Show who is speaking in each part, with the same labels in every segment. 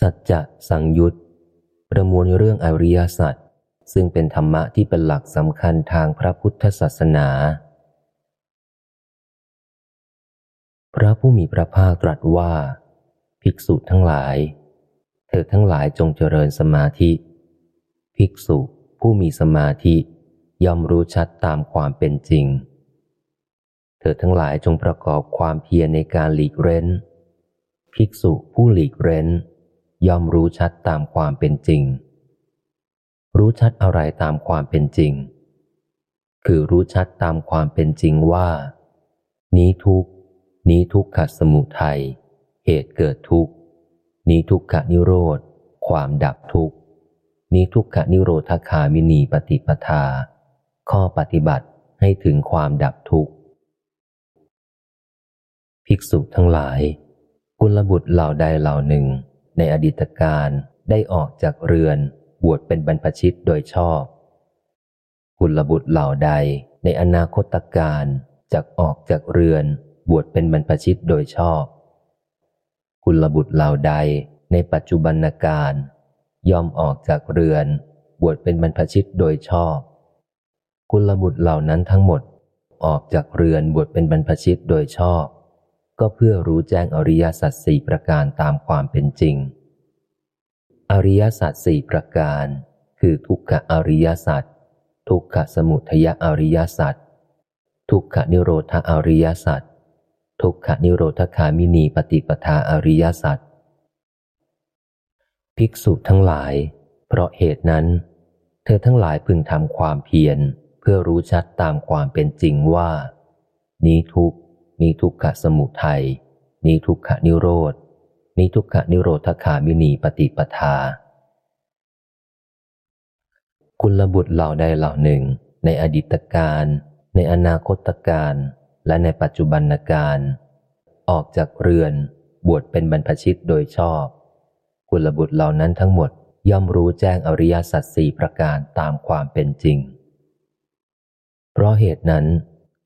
Speaker 1: สัจจะสังยุตประมวลเรื่องอริยสัจซึ่งเป็นธรรมะที่เป็นหลักสำคัญทางพระพุทธศาสนา พระผู้มีพระภาคตรัสว่า ภิกษุทั้งหลาย เธอทั้งหลายจงเจริญสมาธิ ภิกษุผู้มีสมาธิย่อมรู้ชัดตามความเป็นจริง เธอทั้งหลายจงประกอบความเพียรในการหลีกเร้น ภิกษุผู้หลีกเร้น ย่อมรู้ชัดตามความเป็นจริง รู้ชัดอะไรตามความเป็นจริง คือรู้ชัดตามความเป็นจริงว่า นี้ทุกนี้ทุกขสมุทัยเหตุเกิดทุกนี้ทุกขนิโรธ ความดับทุกนี้ทุกขนิโรธคามินีปฏิปทา ข้อปฏิบัติให้ถึงความดับทุกข์ ภิกษุทั้งหลาย กุลบุตรเหล่าใดเหล่าหนึ่ง ในอดีตการได้ออกจากเรือนบวชเป็นบรรพชิตโดยชอบกุลบุตรเหล่าใดในอนาคตการจะออกจากเรือนบวชเป็นบรรพชิตโดยชอบกุลบุตรเหล่าใดในปัจจุบันการยอมออกจากเรือนบวชเป็นบรรพชิตโดยชอบกุลบุตรเหล่านั้นทั้งหมดออกจากเรือนบวชเป็นบรรพชิตโดยชอบ ก็เพื่อรู้แจ้งอริยสัจสี่ประการตามความเป็นจริง อริยสัจสี่ประการ คือทุกขอริยสัจทุกขสมุทยอริยสัจทุกขนิโรธอริยสัจทุกขนิโรธคามินีปฏิปทาอริยสัจภิกษุทั้งหลาย เพราะเหตุนั้น เธอทั้งหลายพึงทำความเพียรเพื่อรู้ชัดตามความเป็นจริงว่า นี้ทุกนี้ทุกขสมุทัยนี้ทุกขนิโรธ นี้ทุกขนิโรธคามินีปฏิปทา คุณลบุตรเหล่าใดเหล่าหนึ่ง ในอดีตการ ในอนาคตการ และในปัจจุบันการ ออกจากเรือน บวชเป็นบรรพชิตโดยชอบกุลบุตรเหล่านั้นทั้งหมดย่อมรู้แจ้งอริยสัจสี่ประการตามความเป็นจริง เพราะเหตุนั้น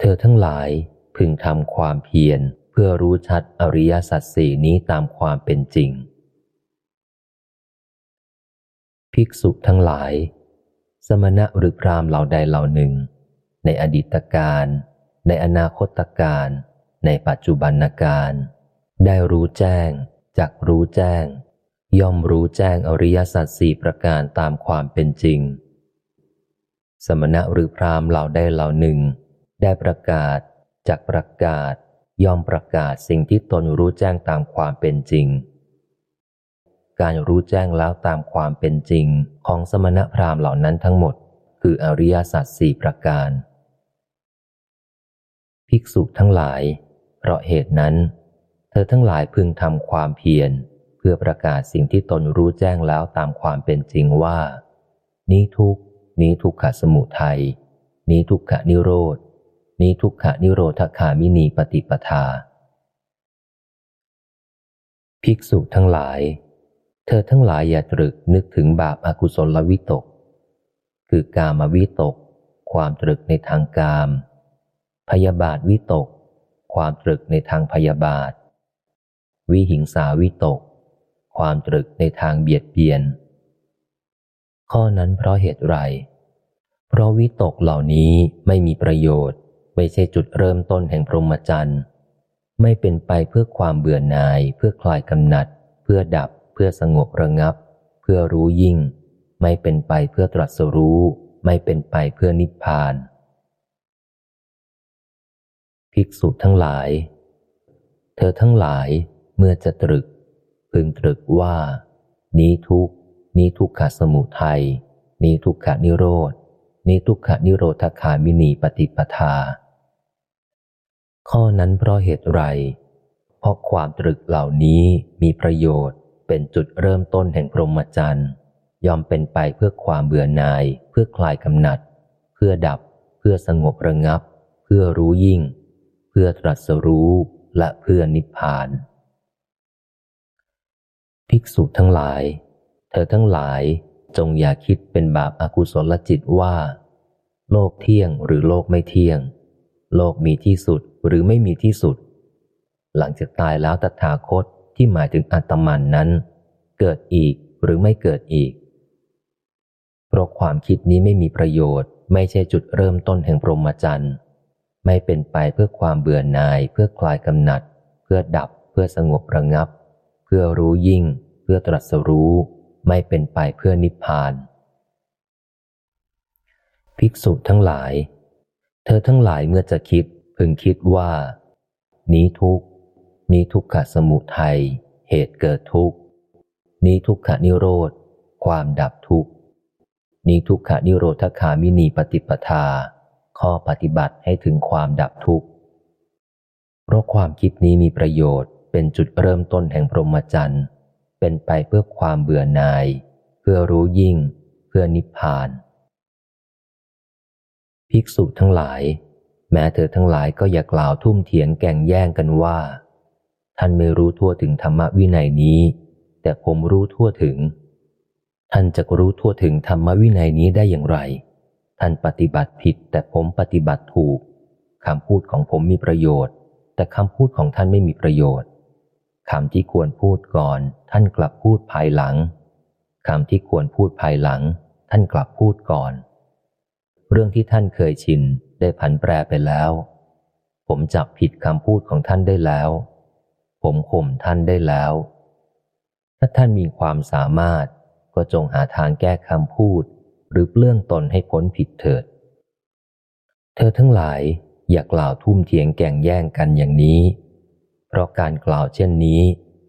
Speaker 1: เธอทั้งหลายพึงทำความเพียร เพื่อรู้ชัดอริยสัจสี่นี้ตามความเป็นจริง ภิกษุทั้งหลาย สมณะหรือพรามเหล่าใดเหล่าหนึ่ง ในอดีตการ ในอนาคตการ ในปัจจุบันการ ได้รู้แจ้ง จักรู้แจ้ง ย่อมรู้แจ้งอริยสัจสี่ประการตามความเป็นจริง สมณะหรือพรามเหล่าได้เหล่าหนึ่ง ได้ประกาศจากประกาศ ยอมประกาศสิ่งที่ตนรู้แจ้งตามความเป็นจริง การรู้แจ้งแล้วตามความเป็นจริงของสมณพราหมณ์เหล่านั้นทั้งหมด คืออริยสัจสี่ประการ ภิกษุทั้งหลาย เพราะเหตุนั้น เธอทั้งหลายพึงทำความเพียรเพื่อประกาศสิ่งที่ตนรู้แจ้งแล้วตามความเป็นจริงว่า นี้ทุกนี้ทุกขสมุทัยนี้ทุกขนิโรธ นี้ทุกขนิโรธคามินีปฏิปทา ภิกษุทั้งหลาย เธอทั้งหลายอย่าตรึกนึกถึงบาปอากุศลวิตก คือกามวิตก ความตรึกในทางกาม พยาบาทวิตก ความตรึกในทางพยาบาท วิหิงสาวิตก ความตรึกในทางเบียดเบียน ข้อนั้นเพราะเหตุไร เพราะวิตกเหล่านี้ไม่มีประโยชน์ ไม่ใช่จุดเริ่มต้นแห่งพรหมจรรย์ ไม่เป็นไปเพื่อความเบื่อหน่าย เพื่อคลายกำหนัด เพื่อดับ เพื่อสงบระงับ เพื่อรู้ยิ่ง ไม่เป็นไปเพื่อตรัสรู้ ไม่เป็นไปเพื่อนิพพาน ภิกษุทั้งหลาย เธอทั้งหลายเมื่อจะตรึก พึงตรึกว่า นี้ทุกนี้ทุกขสมุทัยนี้ทุกขนิโรธ นิทุกขนิโรธคามินีปฏิปทา ข้อนั้นเพราะเหตุไร เพราะความตรึกเหล่านี้มีประโยชน์เป็นจุดเริ่มต้นแห่งพรหมจรรย์ยอมเป็นไปเพื่อความเบื่อหน่าย เพื่อคลายกำหนัด เพื่อดับ เพื่อสงบระงับ เพื่อรู้ยิ่ง เพื่อตรัสรู้และเพื่อนิพพาน ภิกษุทั้งหลาย เธอทั้งหลาย จงอย่าคิดเป็นบาปอากุศลจิตว่า โลกเที่ยงหรือโลกไม่เที่ยง โลกมีที่สุดหรือไม่มีที่สุด หลังจากตายแล้วตถาคตที่หมายถึงอัตมันนั้น เกิดอีกหรือไม่เกิดอีก เพราะความคิดนี้ไม่มีประโยชน์ ไม่ใช่จุดเริ่มต้นแห่งพรหมจรรย์ไม่เป็นไปเพื่อความเบื่อหน่าย เพื่อคลายกำหนัด เพื่อดับ เพื่อสงบระงับ เพื่อรู้ยิ่ง เพื่อตรัสรู้ ไม่เป็นไปเพื่อนิพพาน ภิกษุทั้งหลาย เธอทั้งหลายเมื่อจะคิดพึงคิดว่า นี้ทุกนี้ทุกขสมุทัยเหตุเกิดทุกข์นี้ทุกขนิโรธ ความดับทุกข์นี้ทุกขนิโรธคามินีปฏิปทา ข้อปฏิบัติให้ถึงความดับทุกข์เพราะความคิดนี้มีประโยชน์เป็นจุดเริ่มต้นแห่งพรหมจรรย์ เป็นไปเพื่อความเบื่อหน่าย เพื่อรู้ยิ่ง เพื่อนิพพาน ภิกษุทั้งหลาย แม้เธอทั้งหลายก็อย่ากล่าวทุ่มเถียงแก่งแย่งกันว่า ท่านไม่รู้ทั่วถึงธรรมวินัยนี้ แต่ผมรู้ทั่วถึง ท่านจะรู้ทั่วถึงธรรมวินัยนี้ได้อย่างไร ท่านปฏิบัติผิดแต่ผมปฏิบัติถูกคำพูดของผมมีประโยชน์ แต่คำพูดของท่านไม่มีประโยชน์ คำที่ควรพูดก่อน ท่านกลับพูดภายหลังคำที่ควรพูดภายหลัง ท่านกลับพูดก่อน เรื่องที่ท่านเคยชินได้ผันแปรไปแล้ว ผมจับผิดคำพูดของท่านได้แล้ว ผมข่มท่านได้แล้ว ถ้าท่านมีความสามารถก็จงหาทางแก้คำพูด หรือเปลื้องตนให้พ้นผิดเถิด เธอทั้งหลายอย่ากล่าวทุ่มเทียงแก่งแย่งกันอย่างนี้ เพราะการกล่าวเช่นนี้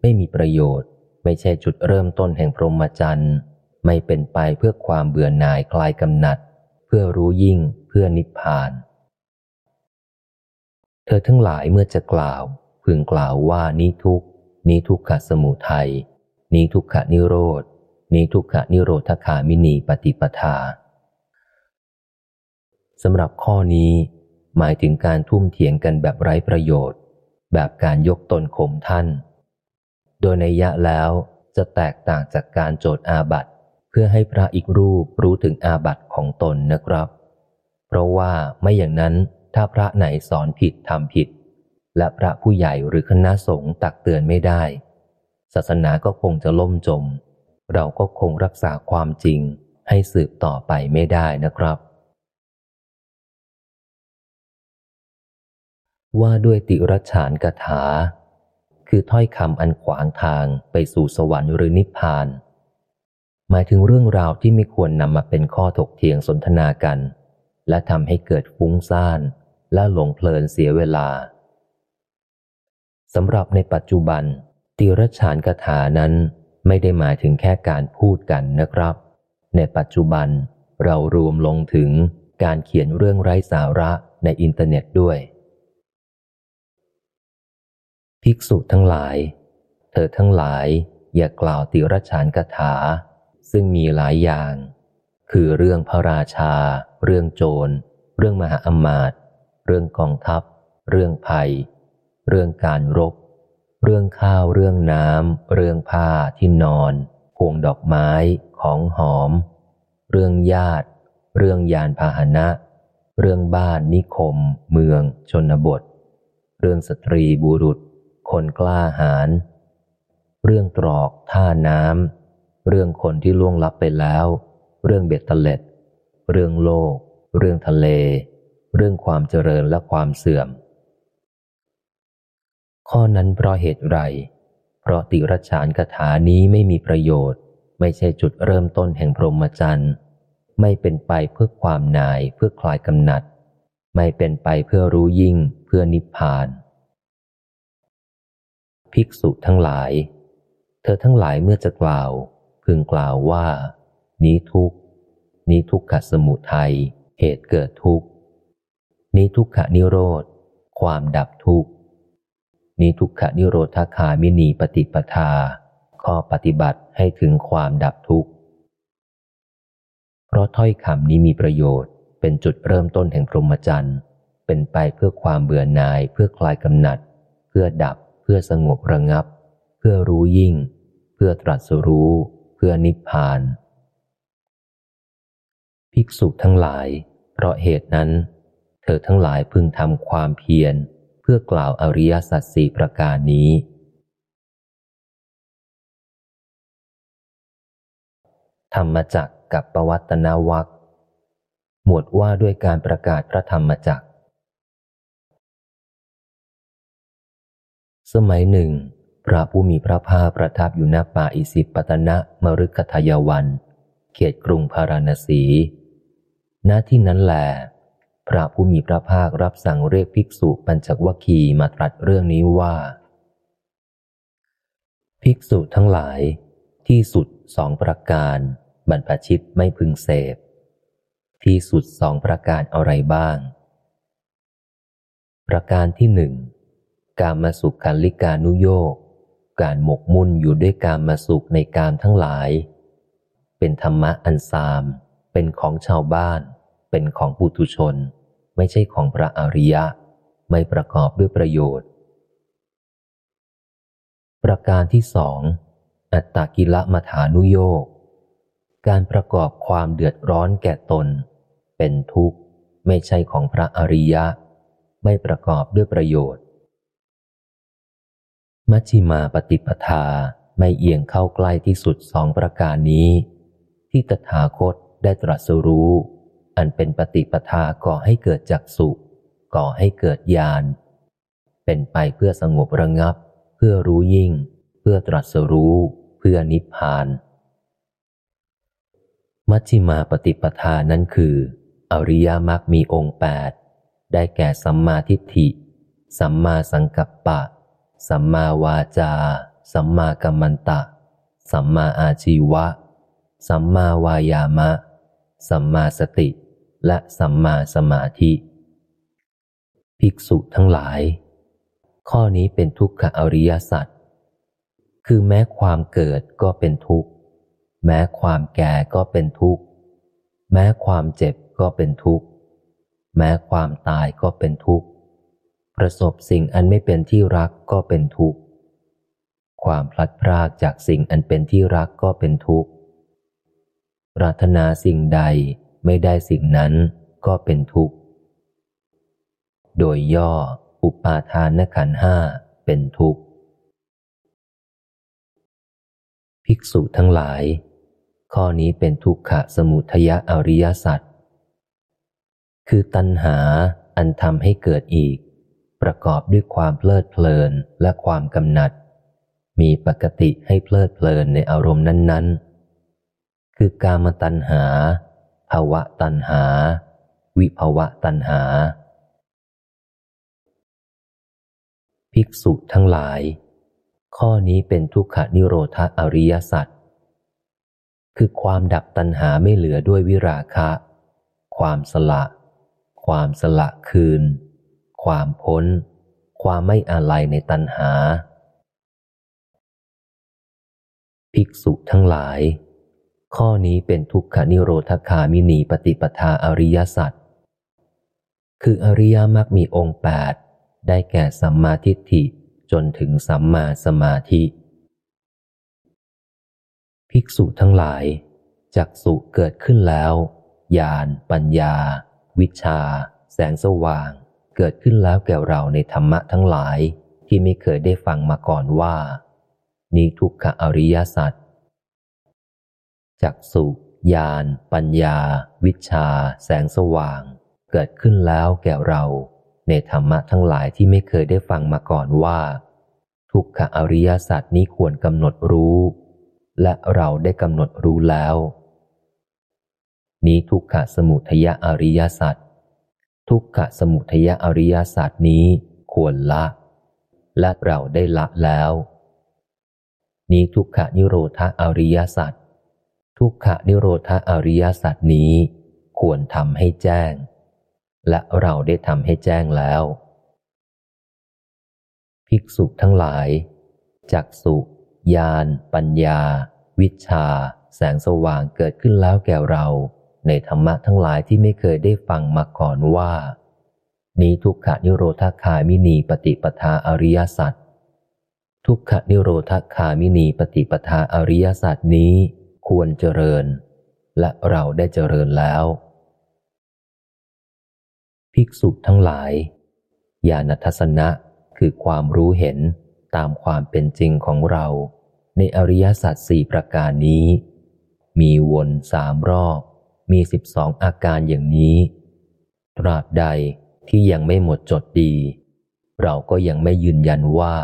Speaker 1: ไม่มีประโยชน์ ไม่ใช่จุดเริ่มต้นแห่งพรหมจรรย์ ไม่เป็นไปเพื่อความเบื่อหน่ายคลายกำหนัด เพื่อรู้ยิ่งเพื่อนิพพาน เธอทั้งหลายเมื่อจะกล่าว พึงกล่าวว่านี้ทุกนี้ทุกขะสมุทัยนี้ทุกขะนิโรธนี้ทุกขะนิโรธคามินีปฏิปทาสำหรับข้อนี้หมายถึงการทุ่มเถียงกันแบบไร้ประโยชน์ แบบการยกตนข่มท่าน โดยในยะแล้วจะแตกต่างจากการโจทย์อาบัตเพื่อให้พระอีกรูปรู้ถึงอาบัตของตนนะครับ เพราะว่าไม่อย่างนั้นถ้าพระไหนสอนผิดทำผิด และพระผู้ใหญ่หรือคณะสงฆ์ตักเตือนไม่ได้ ศาสนาก็คงจะล่มจม เราก็คงรักษาความจริงให้สืบต่อไปไม่ได้นะครับ ว่าด้วยติรฉานกถา คือถ้อยคำอันขวางทางไปสู่สวรรค์หรือนิพพาน หมายถึงเรื่องราวที่ไม่ควรนำมาเป็นข้อถกเถียงสนทนากัน และทำให้เกิดฟุ้งซ่านและหลงเพลินเสียเวลาสำหรับในปัจจุบัน ติรชานคาถานั้นไม่ได้หมายถึงแค่การพูดกันนะครับ ในปัจจุบันเรารวมลงถึงการเขียนเรื่องไร้สาระในอินเทอร์เน็ตด้วย ภิกษุทั้งหลาย เธอทั้งหลายอย่ากล่าวติรชานคาถา ซึ่งมีหลายอย่าง คือเรื่องพระราชา เรื่องโจร เรื่องมหาอมาตย์เรื่องกองทัพ เรื่องภัย เรื่องการรบ เรื่องข้าวเรื่องน้ำเรื่องผ้าที่นอนพวงดอกไม้ของหอม เรื่องญาติ เรื่องยานพาหนะ เรื่องบ้านนิคม เมือง ชนบท เรื่องสตรีบุรุษ คนกล้าหาญเรื่องตรอกท่าน้ำเรื่องคนที่ล่วงลับไปแล้ว เรื่องเบ็ดตะเล็ด เรื่องโลก เรื่องทะเล เรื่องความเจริญและความเสื่อม ข้อนั้นเพราะเหตุไร เพราะติรชานคาถานี้ไม่มีประโยชน์ ไม่ใช่จุดเริ่มต้นแห่งพรหมจรรย์ไม่เป็นไปเพื่อความนายเพื่อคลายกำหนัด ไม่เป็นไปเพื่อรู้ยิ่งเพื่อนิพพาน ภิกษุทั้งหลาย เธอทั้งหลายเมื่อจะกล่าว พึงกล่าวว่า นี้ทุกนี้ทุกขสมุทัยเหตุเกิดทุกนี้ทุกขนิโรธ ความดับทุกนี้ทุกขนิโรธคามินีปฏิปทา ข้อปฏิบัติให้ถึงความดับทุกข์ เพราะถ้อยคำนี้มีประโยชน์ เป็นจุดเริ่มต้นแห่งพรหมจรรย์ เป็นไปเพื่อความเบื่อหน่ายเพื่อคลายกำหนัด เพื่อดับเพื่อสงบระงับ เพื่อรู้ยิ่ง เพื่อตรัสรู้ เพื่อนิพพาน ภิกษุทั้งหลาย เพราะเหตุนั้น เธอทั้งหลายพึงทำความเพียร เพื่อกล่าวอริยสัจสี่ประการนี้ ธรรมจักกับปวัตนวักหมวดว่าด้วยการประกาศพระธรรมจัก สมัยหนึ่ง พระผู้มีพระภาคประทับอยู่ณป่าอิสิปตนะมรุกทายวัน เขตกรุงพาราณสี ณที่นั้นแหลพระผู้มีพระภาครับสั่งเรียกภิกษุปัญจวัคคีมาตรัสเรื่องนี้ว่า ภิกษุทั้งหลายที่สุดสองประการ บรรพชิตไม่พึงเสพ ที่สุดสองประการอะไรบ้าง ประการที่หนึ่ง การมาสุขการลิกานุโยกการหมกมุ่นอยู่ด้วยการมาสุขในการทั้งหลาย เป็นธรรมะอันซาม เป็นของชาวบ้าน เป็นของปุถุชน ไม่ใช่ของพระอริยะ ไม่ประกอบด้วยประโยชน์ ประการที่สองอัตตกิละมัฐานุโยกการประกอบความเดือดร้อนแก่ตน เป็นทุกข์ ไม่ใช่ของพระอริยะ ไม่ประกอบด้วยประโยชน์ มัชฌิมาปฏิปทาไม่เอียงเข้าใกล้ที่สุดสองประการนี้ ที่ตถาคตได้ตรัสรู้ อันเป็นปฏิปทาก่อให้เกิดจักสุก่อให้เกิดญาณเป็นไปเพื่อสงบระงับ เพื่อรู้ยิ่ง เพื่อตรัสรู้ เพื่อนิพพาน มัชฌิมาปฏิปทานั้นคือ อริยมรรคมีองค์แปดได้แก่สัมมาทิฏฐิ สัมมาสังกัปปะ สัมมาวาจา สัมมากัมมันตะ สัมมาอาชีวะ สัมมาวายามะ สัมมาสติ และสัมมาสมาธิ ภิกษุทั้งหลาย ข้อนี้เป็นทุกขอริยสัจคือแม้ความเกิดก็เป็นทุกข์ แม้ความแก่ก็เป็นทุกข์ แม้ความเจ็บก็เป็นทุกข์ แม้ความตายก็เป็นทุกข์ ประสบสิ่งอันไม่เป็นที่รักก็เป็นทุกข์ ความพลัดพรากจากสิ่งอันเป็นที่รักก็เป็นทุกข์ ปรารถนาสิ่งใดไม่ได้สิ่งนั้นก็เป็นทุกข์ โดยย่อ อุปาทานขันห้าเป็นทุกข์ ภิกษุทั้งหลาย ข้อนี้เป็นทุกขะสมุทยะอริยสัจคือตัณหาอันทำให้เกิดอีก ประกอบด้วยความเพลิดเพลินและความกำหนัด มีปกติให้เพลิดเพลินในอารมณ์นั้น ๆ คือกามตัณหาภาวะตัณหา วิภาวะตัณหา ภิกษุทั้งหลาย ข้อนี้เป็นทุกขนิโรธอริยสัจคือความดับตัณหาไม่เหลือด้วยวิราคะ ความสละ ความสละคืน ความพ้น ความไม่อาลัยในตัณหา ภิกษุทั้งหลาย ข้อนี้เป็นทุกขนิโรธคามินีปฏิปทาอริยสัจคืออริยมรรคมีองค์แปดได้แก่สัมมาทิฏฐิจนถึงสัมมาสมาธิ ภิกษุทั้งหลายจักสุเกิดขึ้นแล้วญาณปัญญา วิชา แสงสว่าง กิดขึ้นแล้วแก่เราในธรรมะทั้งหลายที่ไม่เคยได้ฟังมาก่อนว่า นี้ทุกขอริยสัจจักสุญาณปัญญา วิชา แสงสว่าง เกิดขึ้นแล้วแก่เรา ในธรรมะทั้งหลายที่ไม่เคยได้ฟังมาก่อนว่า ทุกขอริยสัจนี้ควรกำหนดรู้ และเราได้กำหนดรู้แล้ว นี้ทุกขสมุทยอริยสัจ ทุกขสมุทยอริยศาสตร์นี้ควรละ และเราได้ละแล้ว นี้ทุกขนิโรธอริยศาสัจทุกขนิโรธอริยศาสัจนี้ ควรทำให้แจ้ง และเราได้ทำให้แจ้งแล้ว ภิกษุทั้งหลายจักสุญาณปัญญา วิชา แสงสว่างเกิดขึ้นแล้วแก่เรา ในธรรมะทั้งหลายที่ไม่เคยได้ฟังมาก่อนว่า นี้ทุกขนิโรธาคามินีปฏิปทาอริยสัจทุกขนิโรธาคามินีปฏิปทาอริยสัจนี้ควรเจริญ และเราได้เจริญแล้ว ภิกษุทั้งหลาย ญาณทัศนะคือความรู้เห็นตามความเป็นจริงของเรา ในอริยสัจสี่ประการนี้ มีวนสามรอบ มีสิบสองอาการอย่างนี้ ตราบใดที่ยังไม่หมดจดดี เราก็ยังไม่ยืนยันว่า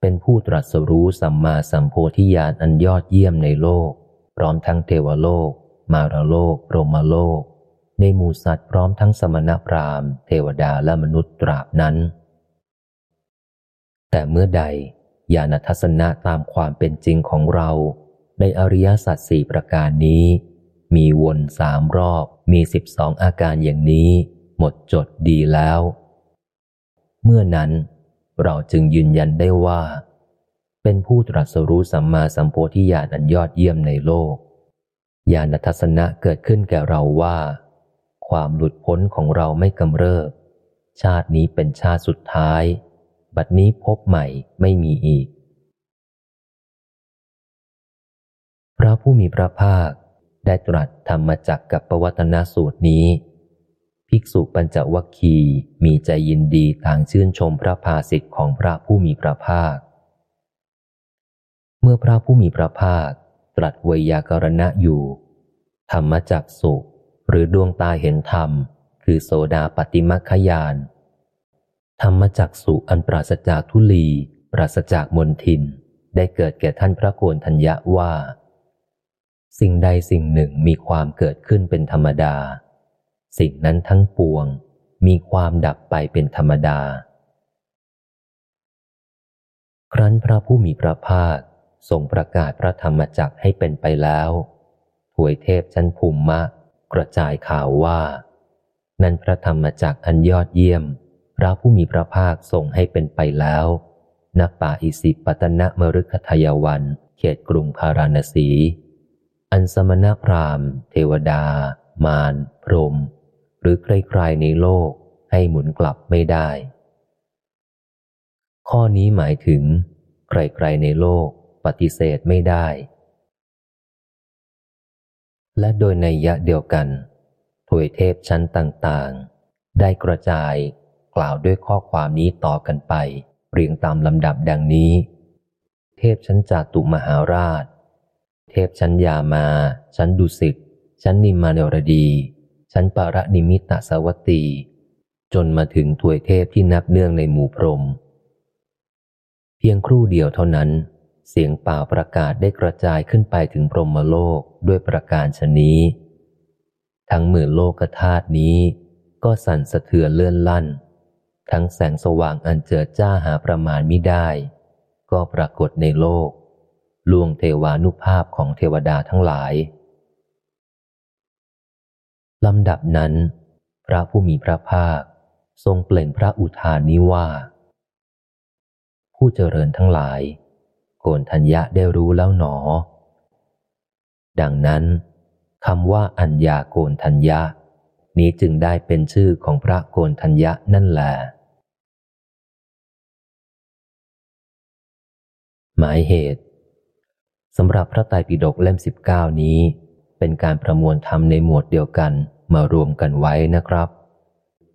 Speaker 1: เป็นผู้ตรัสรู้สัมมาสัมโพธิญาณอันยอดเยี่ยมในโลก พร้อมทั้งเทวโลก มารโลกโรมโลก ในหมู่สัตว์พร้อมทั้งสมณพราหมณ์ เทวดาและมนุษย์ตราบนั้น แต่เมื่อใดญาณทัศนะตามความเป็นจริงของเรา ในอริยสัจสี่ประการนี้ มีวนสามรอบ มีสิบสองอาการอย่างนี้ หมดจดดีแล้ว เมื่อนั้น เราจึงยืนยันได้ว่า เป็นผู้ตรัสรู้สัมมาสัมโพธิญาณอันยอดเยี่ยมในโลกญาณทัศนะเกิดขึ้นแก่เราว่า ความหลุดพ้นของเราไม่กำเริบ ชาตินี้เป็นชาติสุดท้าย บัดนี้พบใหม่ไม่มีอีก พระผู้มีพระภาค ได้ตรัสธรรมจักกับปวัตนสูตรนี้ ภิกษุปัญจวัคคีมีใจยินดีต่างชื่นชมพระภาสิทธิ์ของพระผู้มีพระภาค เมื่อพระผู้มีพระภาค ตรัสเวยากรณะอยู่ ธรรมจักสุหรือดวงตาเห็นธรรม คือโสดาปฏิมัคคยาน ธรรมจักสุอันปราศจากทุลี ปราศจากมนทิน ได้เกิดแก่ท่านพระโกนทัญญะว่า สิ่งใดสิ่งหนึ่งมีความเกิดขึ้นเป็นธรรมดา สิ่งนั้นทั้งปวงมีความดับไปเป็นธรรมดา ครั้นพระผู้มีพระภาคทรงประกาศพระธรรมจักให้เป็นไปแล้วถวยเทพชั้นภูมิมะ กระจายข่าวว่า นั่นพระธรรมจักอันยอดเยี่ยม พระผู้มีพระภาคทรงให้เป็นไปแล้วณป่าอิสิปตนะมรุคทายวัน เขตกรุงพาราณสี อันสมณพราหมณ์ เทวดา มารพรหมหรือใครๆในโลกให้หมุนกลับไม่ได้ ข้อนี้หมายถึง ใครๆในโลกปฏิเสธไม่ได้ และโดยในยะเดียวกันถวยเทพชั้นต่างๆ ได้กระจายกล่าวด้วยข้อความนี้ต่อกันไป เรียงตามลำดับดังนี้ เทพชั้นจาตุมหาราช ทพชั้นยามา ชั้นดุสิต ชั้นนิมมานรดี ชั้นปารนิมิตสวัตตี จนมาถึงถวยเทพที่นับเนื่องในหมู่พรม เพียงครู่เดียวเท่านั้น เสียงเป่าประกาศได้กระจายขึ้นไปถึงพรหมโลกด้วยประการชนี้ ทั้งหมื่นโลกธาตุนี้ ก็สั่นสะเทือนเลื่อนลั่น ทั้งแสงสว่างอันเจิดจ้าหาประมาณมิได้ ก็ปรากฏในโลก ลวงเทวานุภาพของเทวดาทั้งหลายลำดับนั้น พระผู้มีพระภาค ทรงเปล่งพระอุทานนี้ว่า ผู้เจริญทั้งหลาย โกนทัญญะได้รู้แล้วหนอ ดังนั้นคำว่าอัญญาโกนทัญญะ นี้จึงได้เป็นชื่อของพระโกนทัญญะนั่นแหละหมายเหตุ สำหรับพระไตรปิฎกเล่มสิบเก้านี้ เป็นการประมวลธรรมในหมวดเดียวกันมารวมกันไว้นะครับ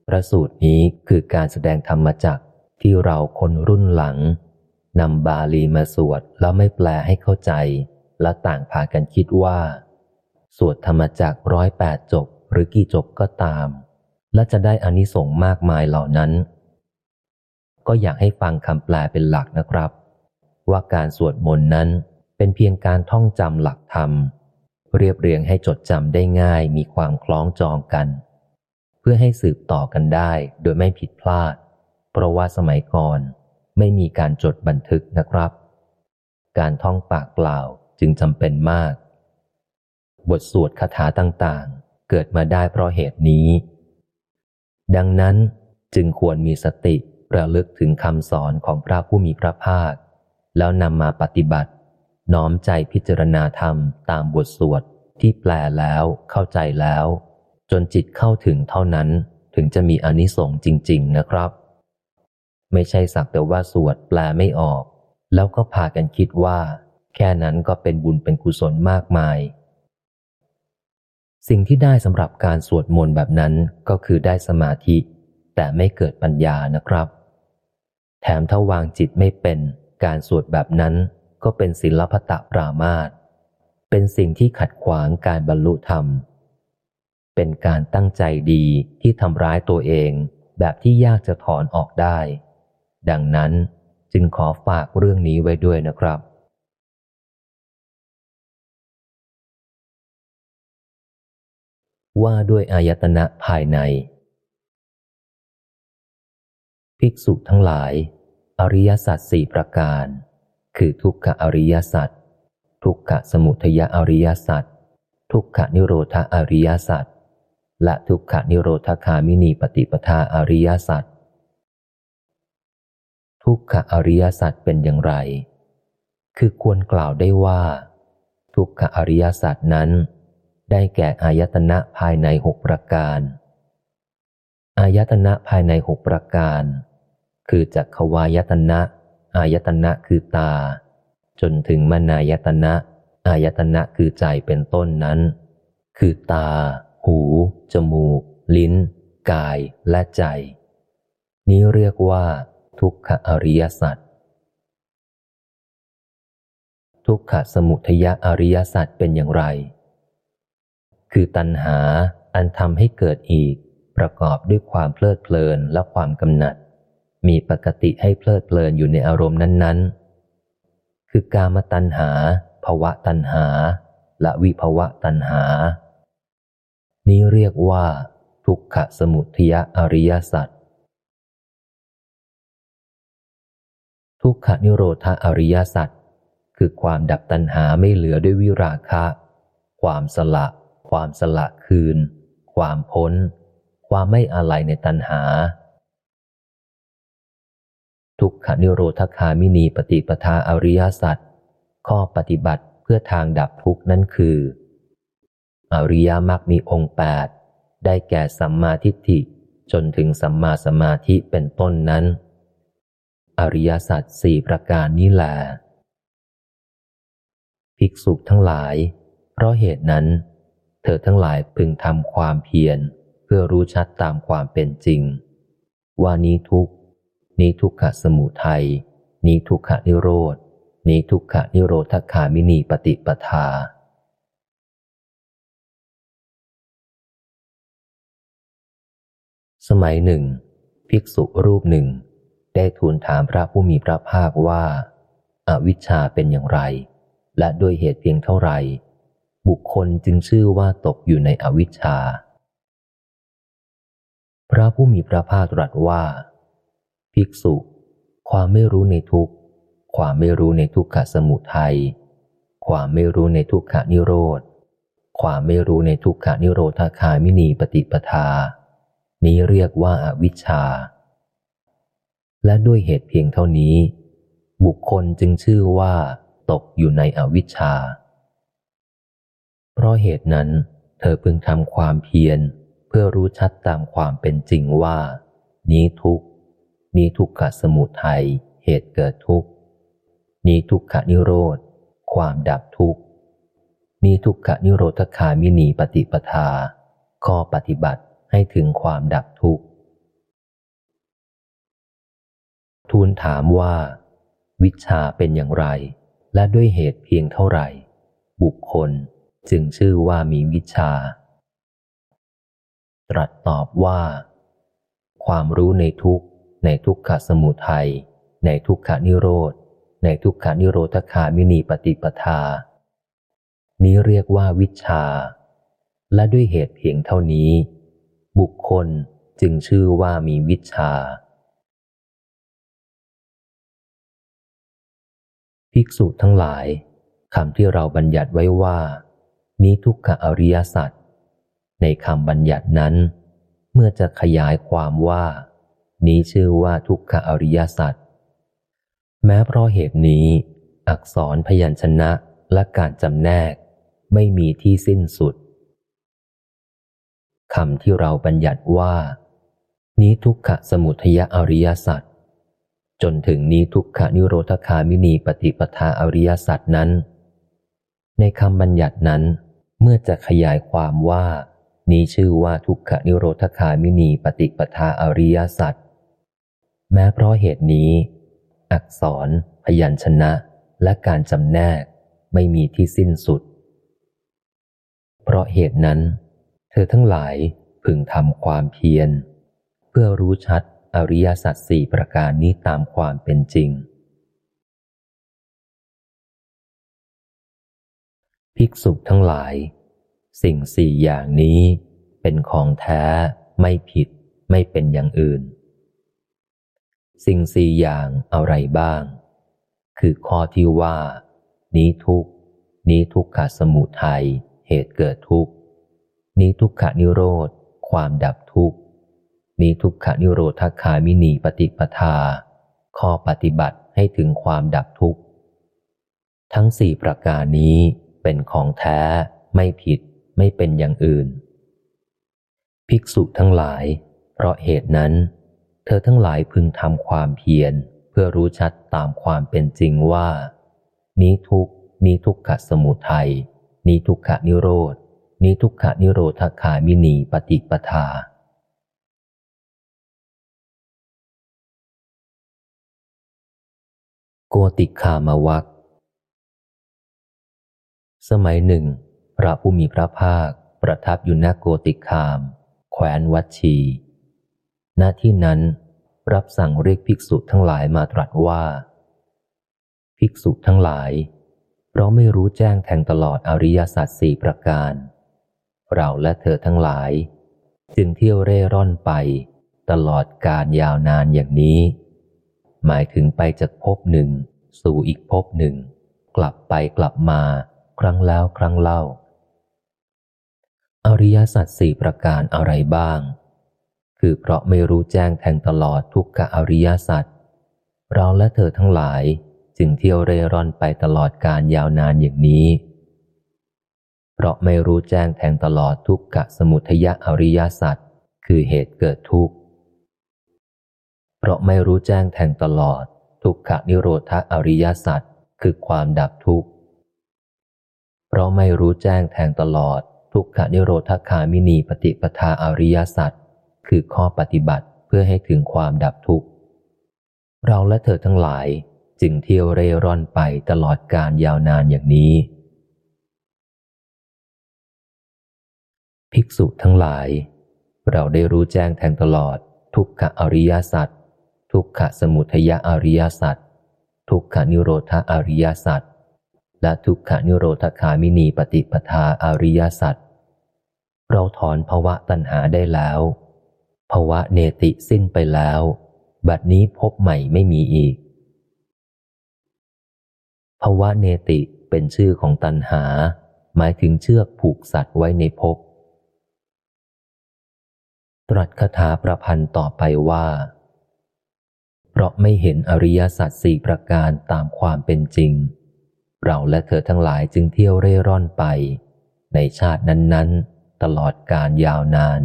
Speaker 1: พระสูตรนี้คือการแสดงธรรมจักที่เราคนรุ่นหลังนำบาลีมาสวดแล้วไม่แปลให้เข้าใจ และต่างพากันคิดว่า สวดธรรมจักร้อยแปดจบหรือกี่จบก็ตาม และจะได้อานิสงส์มากมายเหล่านั้น ก็อยากให้ฟังคำแปลเป็นหลักนะครับ ว่าการสวดมนต์นั้น เป็นเพียงการท่องจำหลักธรรม เรียบเรียงให้จดจำได้ง่ายมีความคล้องจองกัน เพื่อให้สืบต่อกันได้โดยไม่ผิดพลาด เพราะว่าสมัยก่อนไม่มีการจดบันทึกนะครับ การท่องปากเปล่าจึงจำเป็นมาก บทสวดคาถาต่างๆ เกิดมาได้เพราะเหตุนี้ ดังนั้นจึงควรมีสติระลึกถึงคำสอนของพระผู้มีพระภาค แล้วนำมาปฏิบัติ น้อมใจพิจารณาธรรมตามบทสวดที่แปลแล้วเข้าใจแล้ว จนจิตเข้าถึงเท่านั้นถึงจะมีอนิสงส์จริง ๆ นะครับ ไม่ใช่สักแต่ว่าสวดแปลไม่ออก แล้วก็พากันคิดว่า แค่นั้นก็เป็นบุญเป็นกุศลมากมาย สิ่งที่ได้สำหรับการสวดมนต์แบบนั้นก็คือได้สมาธิ แต่ไม่เกิดปัญญานะครับ แถมถ้าวางจิตไม่เป็นการสวดแบบนั้น ก็เป็นศิลปตะปรามาตเป็นสิ่งที่ขัดขวางการบรรลุธรรม เป็นการตั้งใจดีที่ทำร้ายตัวเองแบบที่ยากจะถอนออกได้ ดังนั้นจึงขอฝากเรื่องนี้ไว้ด้วยนะครับว่าด้วยอายตนะภายใน ภิกษุทั้งหลาย อริยสัจสี่ประการ คือทุกขอริยสัจทุกขสมุทยอริยสัจทุกขนิโรธอริยสัจและทุกขนิโรธคามินีปฏิปทาอริยสัจทุกขอริยสัจเป็นอย่างไร คือควรกล่าวได้ว่า ทุกขอริยสัจนั้น ได้แก่อายตนะภายในหกประการ อายตนะภายในหกประการ คือจักขวายตนะ อายตนะคือตา จนถึงมนายตนะอายตนะคือใจเป็นต้นนั้น คือตา หู จมูก ลิ้น กายและใจ นี้เรียกว่า ทุกขอริยสัจทุกขสมุทยอริยสัจเป็นอย่างไร คือตัณหาอันทำให้เกิดอีก ประกอบด้วยความเพลิดเพลินและความกำหนัด มีปกติให้เพลิดเพลินอยู่ในอารมณ์นั้น ๆ คือกามตัณหาภวะตัณหา และวิภวะตัณหา นี้เรียกว่า ทุกขสมุทยอริยสัจทุกขนิโรธอริยสัจคือความดับตัณหาไม่เหลือด้วยวิราคะ ความสละ ความสละคืน ความพ้น ความไม่อะไรในตัณหา ทุกขนิโรธคามินีปฏิปทาอริยสัจข้อปฏิบัติเพื่อทางดับทุกข์นั้นคือ อริยมรรคมีองค์แปดได้แก่สัมมาทิฏฐิจนถึงสัมมาสมาธิเป็นต้นนั้น อริยสัจสี่ประการนี้แหลภิกษุทั้งหลาย เพราะเหตุนั้น เธอทั้งหลายพึงทำความเพียร เพื่อรู้ชัดตามความเป็นจริง ว่านี้ทุก นี้ทุกขะสมุทัยนี้ทุกขะนิโรดนี้ทุกขะนิโรธคามินีปฏิปทา สมัยหนึ่ง ภิกษุรูปหนึ่ง ได้ทูลถามพระผู้มีพระภาคว่าอาวิชชาเป็นอย่างไร และด้วยเหตุเพียงเท่าไหร่ บุคคลจึงชื่อว่าตกอยู่ในอวิชชา พระผู้มีพระภาคตรัสว่า ภิกษุ ความไม่รู้ในทุกข์ ความไม่รู้ในทุกขสมุทัย ความไม่รู้ในทุกขนิโรธ ความไม่รู้ในทุกขนิโรธาคามินีปฏิปทา นี้เรียกว่าอาวิชชา และด้วยเหตุเพียงเท่านี้ บุคคลจึงชื่อว่า ตกอยู่ในอวิชชา เพราะเหตุนั้น เธอพึงทำความเพียรเพื่อรู้ชัดตามความเป็นจริงว่า นี้ทุก นี้ทุกขสมุทัยเหตุเกิดทุกนี้ทุกขนิโรธ ความดับทุกนี้ทุกขนิโรธคามินีปฏิปทา ข้อปฏิบัติให้ถึงความดับทุกข์ทูลถามว่า วิชาเป็นอย่างไร และด้วยเหตุเพียงเท่าไหร่ บุคคลจึงชื่อว่ามีวิชา ตรัสตอบว่า ความรู้ในทุก ในทุกขสมุทัย ในทุกขานิโรธ ในทุกขานิโรธคามินีปฏิปทา นี้เรียกว่าวิชา และด้วยเหตุเพียงเท่านี้ บุคคลจึงชื่อว่ามีวิชา ภิกษุทั้งหลายคำที่เราบัญญัติไว้ว่า นี้ทุกขอริยสัจในคำบัญญัตินั้น เมื่อจะขยายความว่า นี้ชื่อว่าทุกขอริยสัจแม้เพราะเหตุนี้ อักษรพยัญชนะและการจำแนกไม่มีที่สิ้นสุดคำที่เราบัญญัติว่า นี้ทุกขสมุทยอริยสัจจนถึงนี้ทุกขนิโรธคามินีปฏิปทาอริยสัจนั้น ในคำบัญญัตินั้น เมื่อจะขยายความว่า นี้ชื่อว่าทุกขนิโรธคามินีปฏิปทาอริยสัจ แม้เพราะเหตุนี้ อักษร พยัญชนะ และการจำแนกไม่มีที่สิ้นสุด เพราะเหตุนั้น เธอทั้งหลายพึงทำความเพียร เพื่อรู้ชัดอริยสัจสี่ประการนี้ตามความเป็นจริง ภิกษุทั้งหลาย สิ่งสี่อย่างนี้เป็นของแท้ไม่ผิดไม่เป็นอย่างอื่น สิ่งสี่อย่างอะไรบ้าง คือข้อที่ว่า นี้ทุกนี้ทุกขสมุทัยเหตุเกิดทุกนี้ทุกขนิโรธ ความดับทุกนี้ทุกขนิโรธคามินีปฏิปทา ข้อปฏิบัติให้ถึงความดับทุกข์ ทั้งสี่ประการนี้เป็นของแท้ไม่ผิดไม่เป็นอย่างอื่น ภิกษุทั้งหลาย เพราะเหตุนั้น ธอทั้งหลายพึงทำความเพียรเพื่อรู้ชัดตามความเป็นจริงว่า นี้ทุกนี้ทุกขะสมุทัยนี้ทุกขะนิโรธนี้ทุกขะนิโรธคามินีปฏิปทา โกติคามวักสมัยหนึ่ง พระผู้มีพระภาคประทับอยู่ณโกติคาม แขวนวัดชี ณที่นั้น รับสั่งเรียกภิกษุทั้งหลายมาตรัสว่า ภิกษุทั้งหลายเราไม่รู้แจ้งแทงตลอดอริยสัจสี่ประการ เราและเธอทั้งหลาย จึงเที่ยวเร่ร่อนไปตลอดการยาวนานอย่างนี้ หมายถึงไปจากภพหนึ่ง สู่อีกภพหนึ่ง กลับไปกลับมา ครั้งแล้วครั้งเล่า อริยสัจสี่ประการอะไรบ้าง คือเพราะไม่รู้แจ้งแทงตลอดทุกกะอริยสัจเราและเธอทั้งหลายจึงเที่ยวเร่ร่อนไปตลอดการยาวนานอย่างนี้ เพราะไม่รู้แจ้งแทงตลอดทุกกะสมุทยะอริยสัจคือเหตุเกิดทุกข์ เพราะไม่รู้แจ้งแทงตลอดทุกขนิโรธอริยสัจคือความดับทุกข์ เพราะไม่รู้แจ้งแทงตลอดทุกขนิโรธคามินีปฏิปทาอริยสัจ คือข้อปฏิบัติเพื่อให้ถึงความดับทุกข์ เราและเธอทั้งหลายจึงเที่ยวเร่ร่อนไปตลอดการยาวนานอย่างนี้ ภิกษุทั้งหลาย เราได้รู้แจ้งแทงตลอด ทุกขอริยสัจทุกขสมุทยอริยสัจทุกขนิโรธอริยสัจและทุกขนิโรธคามินีปฏิปทาอริยสัจเราถอนภวะตัณหาได้แล้ว ภวะเนติสิ้นไปแล้ว บัดนี้พบใหม่ไม่มีอีกภาวะเนติเป็นชื่อของตันหา หมายถึงเชือกผูกสัตว์ไว้ในภพตรัสคาถาประพันธ์ต่อไปว่า เพราะไม่เห็นอริยสัจสี่ประการตามความเป็นจริง เราและเธอทั้งหลายจึงเที่ยวเร่ร่อนไป ในชาตินั้น ๆ ตลอดการยาวนาน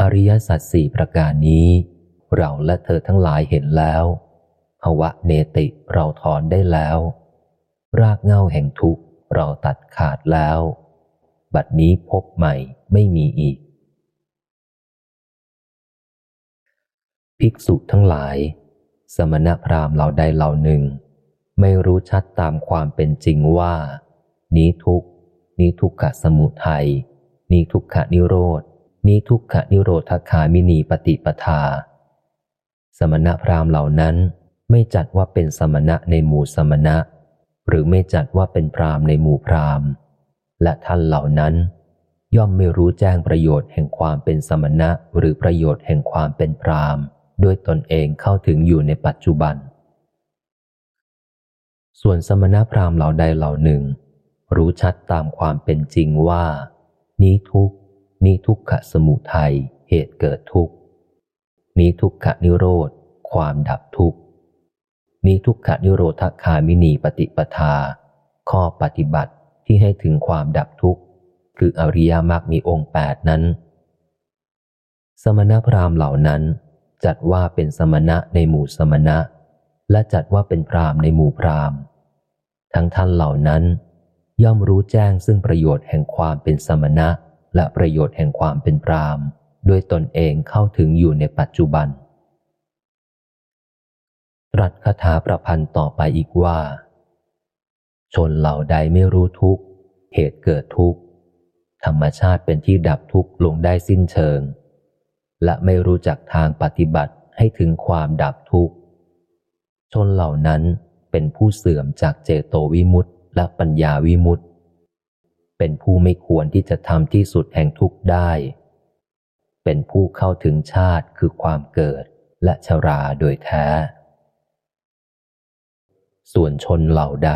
Speaker 1: อริยสัจสี่ประการนี้ เราและเธอทั้งหลายเห็นแล้วภวะเนติเราถอนได้แล้ว รากเง่าแห่งทุกข์เราตัดขาดแล้ว บัดนี้พบใหม่ไม่มีอีก ภิกษุทั้งหลาย สมณพราหมณ์เหล่าใดเหล่าหนึ่ง ไม่รู้ชัดตามความเป็นจริงว่า นี้ทุกนี้ทุกขะสมุทัยนี้ทุกขะนิโรธ นี้ทุกขนิโรธคามินีปฏิปทา สมณพราหมณ์เหล่านั้นไม่จัดว่าเป็นสมณะในหมู่สมณะ หรือไม่จัดว่าเป็นพราหมในหมู่พราหมและท่านเหล่านั้น ย่อมไม่รู้แจ้งประโยชน์แห่งความเป็นสมณะหรือประโยชน์แห่งความเป็นพราหมด้วยตนเองเข้าถึงอยู่ในปัจจุบัน ส่วนสมณพราหมณ์เหล่าใดเหล่าหนึ่ง รู้ชัดตามความเป็นจริงว่า นี้ทุก นี้ทุกขสมุทัยเหตุเกิดทุกข์นี้ทุกขนิโรธ ความดับทุกข์มีทุกขนิโรธคามินีปฏิปทา ข้อปฏิบัติที่ให้ถึงความดับทุกข์คืออริยมรรคมีองค์แปดนั้น สมณพราหมณ์เหล่านั้น จัดว่าเป็นสมณะในหมู่สมณะ และจัดว่าเป็นพราหมณ์ในหมู่พราหมณ์ ทั้งท่านเหล่านั้น ย่อมรู้แจ้งซึ่งประโยชน์แห่งความเป็นสมณะ และประโยชน์แห่งความเป็นพรามด้วยตนเองเข้าถึงอยู่ในปัจจุบัน ตรัสคาถาประพันธ์ต่อไปอีกว่า ชนเหล่าใดไม่รู้ทุกเหตุเกิดทุกธรรมชาติเป็นที่ดับทุกลงได้สิ้นเชิง และไม่รู้จักทางปฏิบัติให้ถึงความดับทุกชนเหล่านั้นเป็นผู้เสื่อมจากเจโตวิมุตติและปัญญาวิมุตติ เป็นผู้ไม่ควรที่จะทำที่สุดแห่งทุกข์ได้ เป็นผู้เข้าถึงชาติคือความเกิดและชราโดยแท้ ส่วนชนเหล่าใด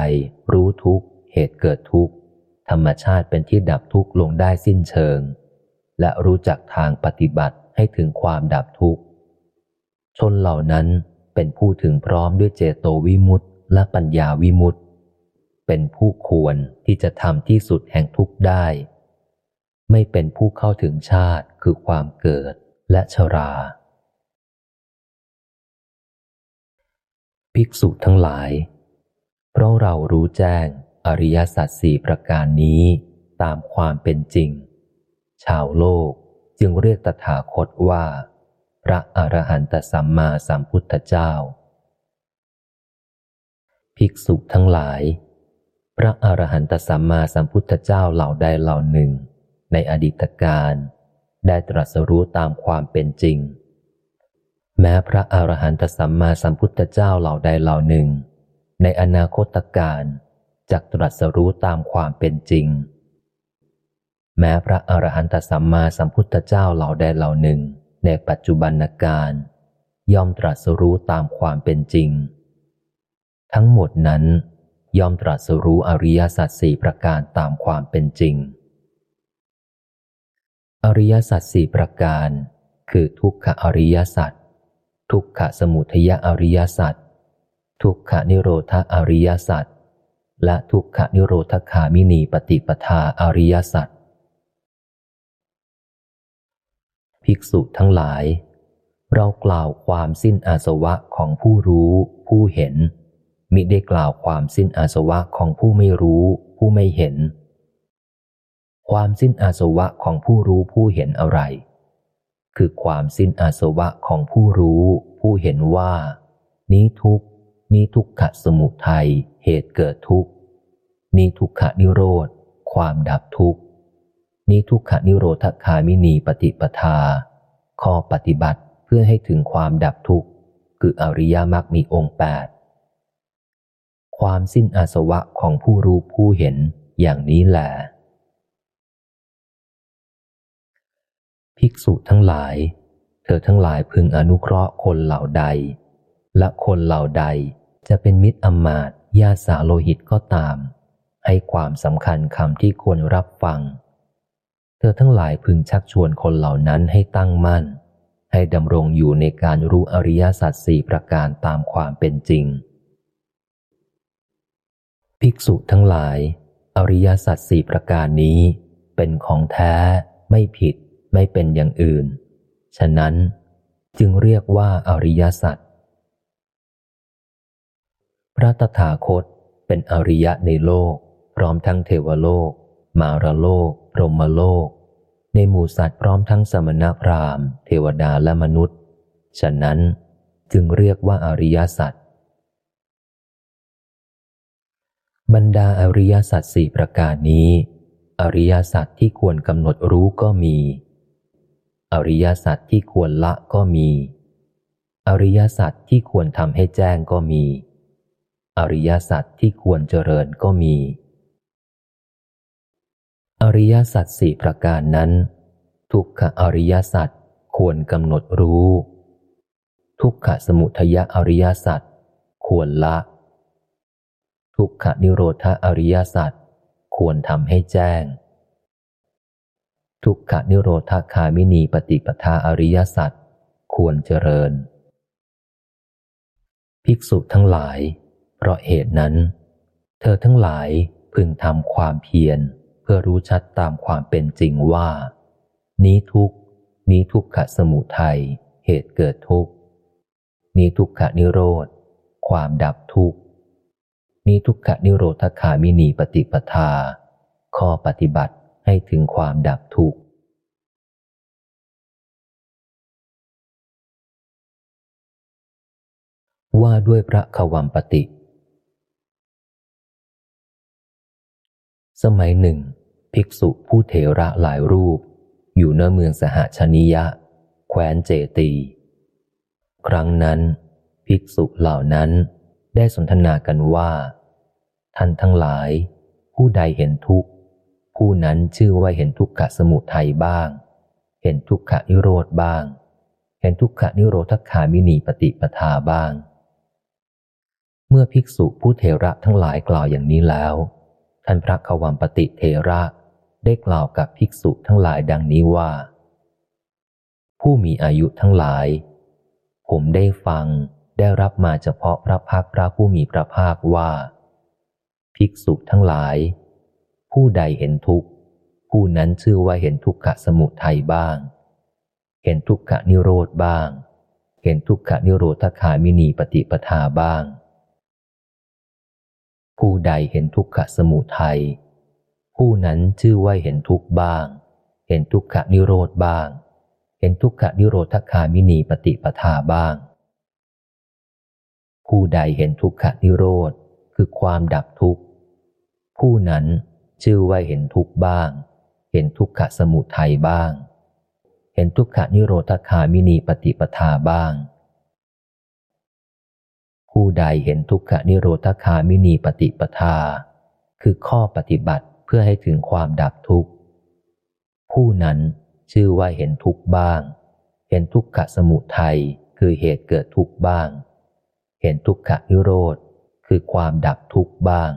Speaker 1: รู้ทุกข์ เหตุเกิดทุกข์ ธรรมชาติเป็นที่ดับทุกข์ลงได้สิ้นเชิง และรู้จักทางปฏิบัติให้ถึงความดับทุกข์ ชนเหล่านั้นเป็นผู้ถึงพร้อมด้วยเจโตวิมุตติและปัญญาวิมุตติ เป็นผู้ควรที่จะทำที่สุดแห่งทุกข์ได้ ไม่เป็นผู้เข้าถึงชาติคือความเกิดและชรา ภิกษุทั้งหลาย เพราะเรารู้แจ้งอริยสัจสี่ประการนี้ตามความเป็นจริง ชาวโลกจึงเรียกตถาคตว่า พระอรหันตสัมมาสัมพุทธเจ้า ภิกษุทั้งหลาย พระอรหันตสัมมาสัมพุทธเจ้าเหล่าใดเหล่าหนึ่ง ในอดีตการได้ตรัสรู้ตามความเป็นจริง แม้พระอรหันตสัมมาสัมพุทธเจ้าเหล่าใดเหล่าหนึ่ง ในอนาคตการจักตรัสรู้ตามความเป็นจริง แม้พระอรหันตสัมมาสัมพุทธเจ้าเหล่าใดเหล่าหนึ่ง ในปัจจุบันการย่อมตรัสรู้ตามความเป็นจริง ทั้งหมดนั้น ย่อมตรัสรู้อริยสัจสี่ประการตามความเป็นจริง อริยสัจสี่ประการ คือทุกขอริยสัจทุกขสมุทยอริยสัจทุกขนิโรธอริยสัจและทุกขนิโรธคามินีปฏิปทาอริยสัจภิกษุทั้งหลาย เรากล่าวความสิ้นอาสวะของผู้รู้ ผู้เห็น มิได้กล่าวความสิ้นอาสวะของผู้ไม่รู้ ผู้ไม่เห็น ความสิ้นอาสวะของผู้รู้ผู้เห็นอะไร คือความสิ้นอาสวะของผู้รู้ ผู้เห็นว่า นี้ทุกนี้ทุกขะสมุทัยเหตุเกิดทุกนี้ทุกขะนิโรธ ความดับทุกนี้ทุกขะนิโรธคามินีปฏิปทา ข้อปฏิบัติเพื่อให้ถึงความดับทุกข์คืออริยมรรคมีองค์แปด ความสิ้นอาสวะของผู้รู้ผู้เห็นอย่างนี้แหละภิกษุทั้งหลาย เธอทั้งหลายพึงอนุเคราะห์คนเหล่าใด และคนเหล่าใดจะเป็นมิตรอมาตญาสาโลหิตก็ตาม ให้ความสำคัญคำที่ควรรับฟัง เธอทั้งหลายพึงชักชวนคนเหล่านั้นให้ตั้งมั่น ให้ดำรงอยู่ในการรู้อริยสัจสี่ประการตามความเป็นจริง ภิกษุทั้งหลาย อริยสัจสี่ประการนี้ เป็นของแท้ไม่ผิดไม่เป็นอย่างอื่น ฉะนั้นจึงเรียกว่าอริยสัจพระตถาคตเป็นอริยะในโลก พร้อมทั้งเทวโลก มารโลก พรหมโลก ในหมู่สัตว์พร้อมทั้งสมณพราหมณ์ เทวดาและมนุษย์ ฉะนั้นจึงเรียกว่าอริยสัจ บรรดาอริยสัจสี่ประการนี้ อริยสัจที่ควรกำหนดรู้ก็มี อริยสัจที่ควรละก็มี อริยสัจที่ควรทำให้แจ้งก็มี อริยสัจที่ควรเจริญก็มี อริยสัจสี่ประการนั้น ทุกขอริยสัจควรกำหนดรู้ ทุกขสมุทยอริยสัจควรละ ทุกขนิโรธอริยสัจควรทำให้แจ้ง ทุกขนิโรธาคามินีปฏิปทาอริยสัจควรเจริญ ภิกษุทั้งหลาย เพราะเหตุนั้น เธอทั้งหลายพึงทำความเพียรเพื่อรู้ชัดตามความเป็นจริงว่า นี้ทุกนี้ทุกขสมุทัยเหตุเกิดทุกนี้ทุกขนิโรธ ความดับทุก นี้ทุกขนิโรธคามินีปฏิปทา ข้อปฏิบัติให้ถึงความดับทุกข์ ว่าด้วยพระขวัมปติ สมัยหนึ่ง ภิกษุผู้เถระหลายรูป อยู่เนื้อเมืองสหชนิยะ แคว้นเจตี ครั้งนั้น ภิกษุเหล่านั้น ได้สนทนากันว่า ท่านทั้งหลาย ผู้ใดเห็นทุกข์ ผู้นั้นชื่อว่าเห็นทุกขะสมุทัยบ้าง เห็นทุกขะนิโรธบ้าง เห็นทุกขะนิโรธคามินีปฏิปทาบ้าง เมื่อภิกษุผู้เทระทั้งหลายกล่าวอย่างนี้แล้ว ท่านพระขวัมปติเทระได้กล่าวกับภิกษุทั้งหลายดังนี้ว่า ผู้มีอายุทั้งหลาย ผมได้ฟัง ได้รับมาเฉพาะพระพักพระผู้มีพระภาคว่า ภิกษุทั้งหลาย ผู้ใดเห็นทุกข์ ผู้นั้นชื่อว่าเห็นทุกขะสมุทัยบ้าง เห็นทุกขะนิโรธบ้าง เห็นทุกขะนิโรธคามินีปฏิปทาบ้าง ผู้ใดเห็นทุกขะสมุทัยผู้นั้นชื่อว่าเห็นทุกข์บ้าง เห็นทุกขะนิโรธบ้าง เห็นทุกขะนิโรธคามินีปฏิปทาบ้าง ผู้ใดเห็นทุกขนิโรธ คือความดับทุกข์ ผู้นั้นชื่อว่าเห็นทุกข์บ้าง เห็นทุกขสมุทัยบ้าง เห็นทุกขนิโรธคามินีปฏิปทาบ้าง ผู้ใดเห็นทุกขนิโรธคามินีปฏิปทา คือข้อปฏิบัติเพื่อให้ถึงความดับทุกข์ ผู้นั้นชื่อว่าเห็นทุกข์บ้าง เห็นทุกขสมุทัยคือเหตุเกิดทุกข์บ้าง เห็นทุกขนิโรธ คือความดับทุกข์บ้าง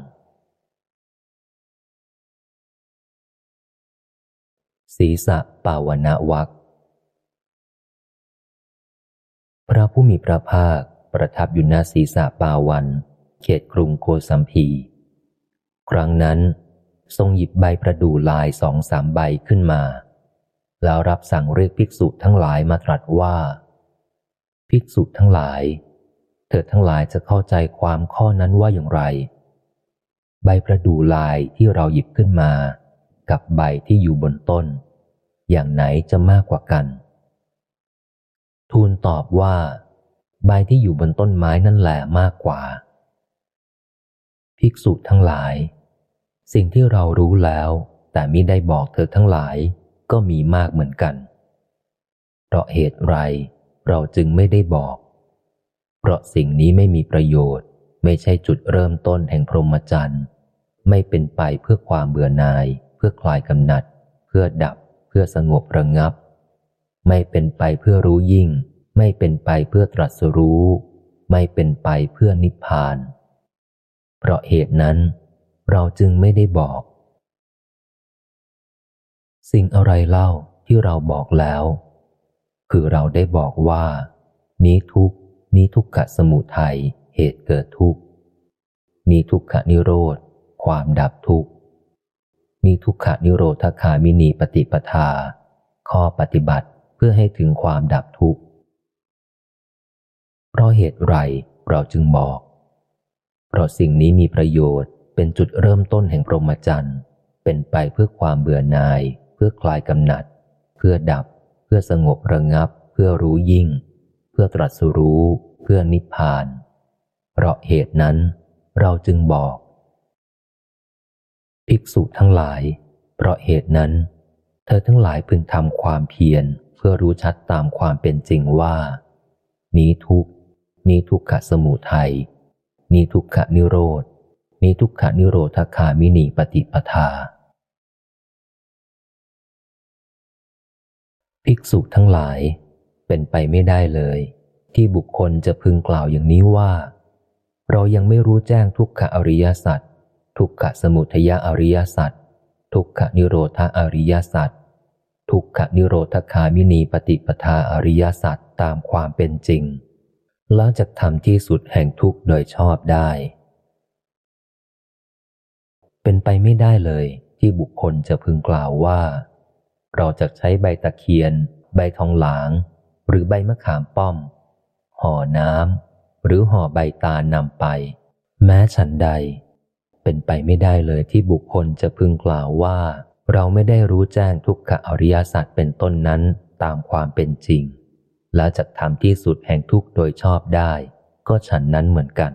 Speaker 1: ศีสะปาวนาวักพระผู้มีพระภาคประทับอยู่หน้าศีสะปาวัน เขตกรุงโกสัมพี ครั้งนั้นทรงหยิบใบประดู่ลายสองสามใบขึ้นมา แล้วรับสั่งเรียกภิกษุทั้งหลายมาตรัสว่า ภิกษุทั้งหลาย เธอทั้งหลายจะเข้าใจความข้อนั้นว่าอย่างไร ใบประดู่ลายที่เราหยิบขึ้นมา กับใบที่อยู่บนต้น อย่างไหนจะมากกว่ากัน ทูลตอบว่า ใบที่อยู่บนต้นไม้นั่นแหละมากกว่า ภิกษุทั้งหลาย สิ่งที่เรารู้แล้ว แต่มิได้บอกเธอทั้งหลายก็มีมากเหมือนกัน เพราะเหตุไรเราจึงไม่ได้บอก ราะสิ่งนี้ไม่มีประโยชน์ ไม่ใช่จุดเริ่มต้นแห่งพรหมจรรย์ ไม่เป็นไปเพื่อความเบื่อหน่าย เพื่อคลายกำหนัด เพื่อดับ เพื่อสงบระงับ ไม่เป็นไปเพื่อรู้ยิ่ง ไม่เป็นไปเพื่อตรัสรู้ ไม่เป็นไปเพื่อนิพพาน เพราะเหตุนั้น เราจึงไม่ได้บอก สิ่งอะไรเล่าที่เราบอกแล้ว คือเราได้บอกว่า นี้ทุก นี้ทุกขะสมุทัยเหตุเกิดทุกข์นี้ทุกขะนิโรธ ความดับทุกข์นี้ทุกขะนิโรธคามินีปฏิปทา ข้อปฏิบัติเพื่อให้ถึงความดับทุกข์ เพราะเหตุไรเราจึงบอก เพราะสิ่งนี้มีประโยชน์เป็นจุดเริ่มต้นแห่งพรหมจรรย์เป็นไปเพื่อความเบื่อหน่าย เพื่อคลายกำหนัด เพื่อดับ เพื่อสงบระงับ เพื่อรู้ยิ่ง พื่อตรัสรู้เพื่อนิพพาน เพราะเหตุนั้นเราจึงบอก ภิกษุทั้งหลาย เพราะเหตุนั้น เธอทั้งหลายพึงทำความเพียรเพื่อรู้ชัดตามความเป็นจริงว่า นี้ทุกนี้ทุกขสมุทัยนี้ทุกขนิโรธนี้ทุกขนิโรธคามินีปฏิปทา ภิกษุทั้งหลาย เป็นไปไม่ได้เลย ที่บุคคลจะพึงกล่าวอย่างนี้ว่า เรายังไม่รู้แจ้งทุกขอริยสัจทุกขสมุทยอริยสัจทุกขนิโรธาอริยสัจทุกขนิโรธคามินีปฏิปทาอริยสัจตามความเป็นจริง แล้วจะทำที่สุดแห่งทุกโดยชอบได้ เป็นไปไม่ได้เลยที่บุคคลจะพึงกล่าวว่า เราจะใช้ใบตะเคียน ใบทองหลาง หรือใบมะขามป้อม ห่อน้ำหรือห่อใบตาลนำไป แม้ฉันใด เป็นไปไม่ได้เลยที่บุคคลจะพึงกล่าวว่า เราไม่ได้รู้แจ้งทุกขอริยสัจเป็นต้นนั้นตามความเป็นจริง และจะทำที่สุดแห่งทุกโดยชอบได้ ก็ฉันนั้นเหมือนกัน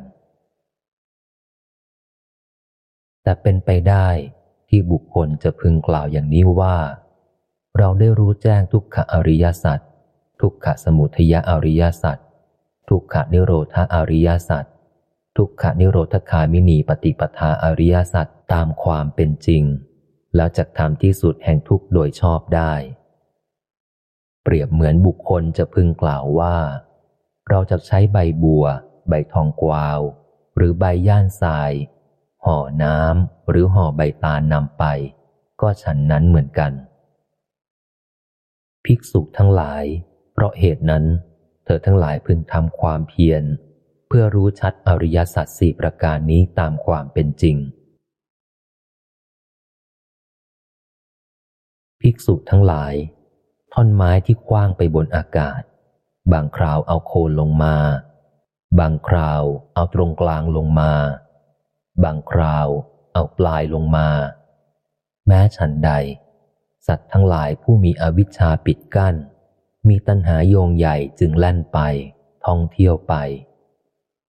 Speaker 1: แต่เป็นไปได้ที่บุคคลจะพึงกล่าวอย่างนี้ว่า เราได้รู้แจ้งทุกขอริยสัจ ทุกขสมุทยอริยสัจทุกขนิโรธาอริยสัจทุกขนิโรธคามินีปฏิปทาอริยสัจตามความเป็นจริง แล้วจะทำที่สุดแห่งทุกโดยชอบได้ เปรียบเหมือนบุคคลจะพึงกล่าวว่า เราจะใช้ใบบัว ใบทองกวาว หรือใบย่านทราย ห่อน้ำหรือห่อใบตาลนำไป ก็ฉันนั้นเหมือนกัน ภิกษุทั้งหลาย เพราะเหตุนั้น เธอทั้งหลายพึงทำความเพียร เพื่อรู้ชัดอริยสัจสี่ประการนี้ตามความเป็นจริง ภิกษุทั้งหลาย ท่อนไม้ที่คว้างไปบนอากาศ บางคราวเอาโคนลงมา บางคราวเอาตรงกลางลงมา บางคราวเอาปลายลงมา แม้ฉันใด สัตว์ทั้งหลายผู้มีอวิชชาปิดกั้น มีตัณหาโยงใหญ่จึงแล่นไป ท่องเที่ยวไป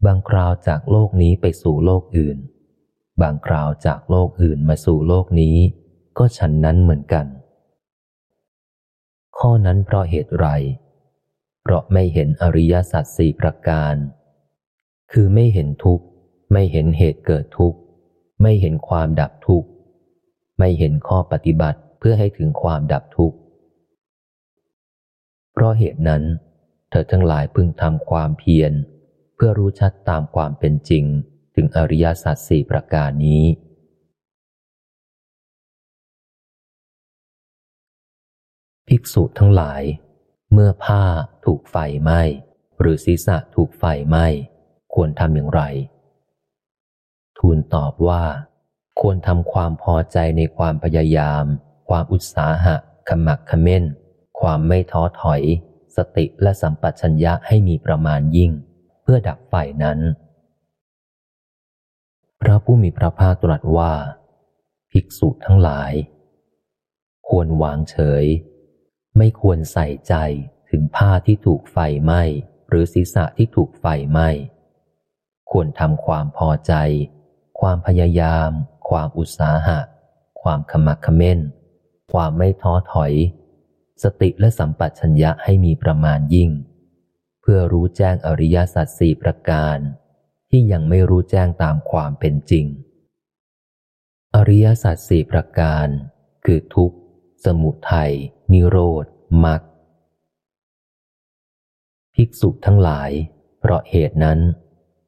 Speaker 1: บางคราวจากโลกนี้ไปสู่โลกอื่น บางคราวจากโลกอื่นมาสู่โลกนี้ ก็ฉันนั้นเหมือนกัน ข้อนั้นเพราะเหตุไร เพราะไม่เห็นอริยสัจสี่ประการ คือไม่เห็นทุกข์ ไม่เห็นเหตุเกิดทุกข์ ไม่เห็นความดับทุกข์ ไม่เห็นข้อปฏิบัติเพื่อให้ถึงความดับทุกข์ เพราะเหตุนั้น เธอทั้งหลายพึงทำความเพียร เพื่อรู้ชัดตามความเป็นจริง ถึงอริยสัจสี่ประการนี้ ภิกษุทั้งหลาย เมื่อผ้าถูกไฟไหม้หรือศีรษะถูกไฟไหม้ควรทำอย่างไร ทูลตอบว่า ควรทำความพอใจในความพยายาม ความอุตสาหะขมักขม้น ความไม่ท้อถอย สติและสัมปชัญญะให้มีประมาณยิ่ง เพื่อดับไฟนั้น พระผู้มีพระภาคตรัสว่า ภิกษุทั้งหลาย ควรวางเฉย ไม่ควรใส่ใจถึงผ้าที่ถูกไฟไหม้หรือศีรษะที่ถูกไฟไหม้ควรทำความพอใจ ความพยายาม ความอุตสาหะ ความขมักขม้น ความไม่ท้อถอย สติและสัมปชัญญะให้มีประมาณยิ่ง เพื่อรู้แจ้งอริยสัจสี่ประการ ที่ยังไม่รู้แจ้งตามความเป็นจริง อริยสัจสี่ประการ คือทุกข์ สมุทัยนิโรธมรรคภิกษุทั้งหลาย เพราะเหตุนั้น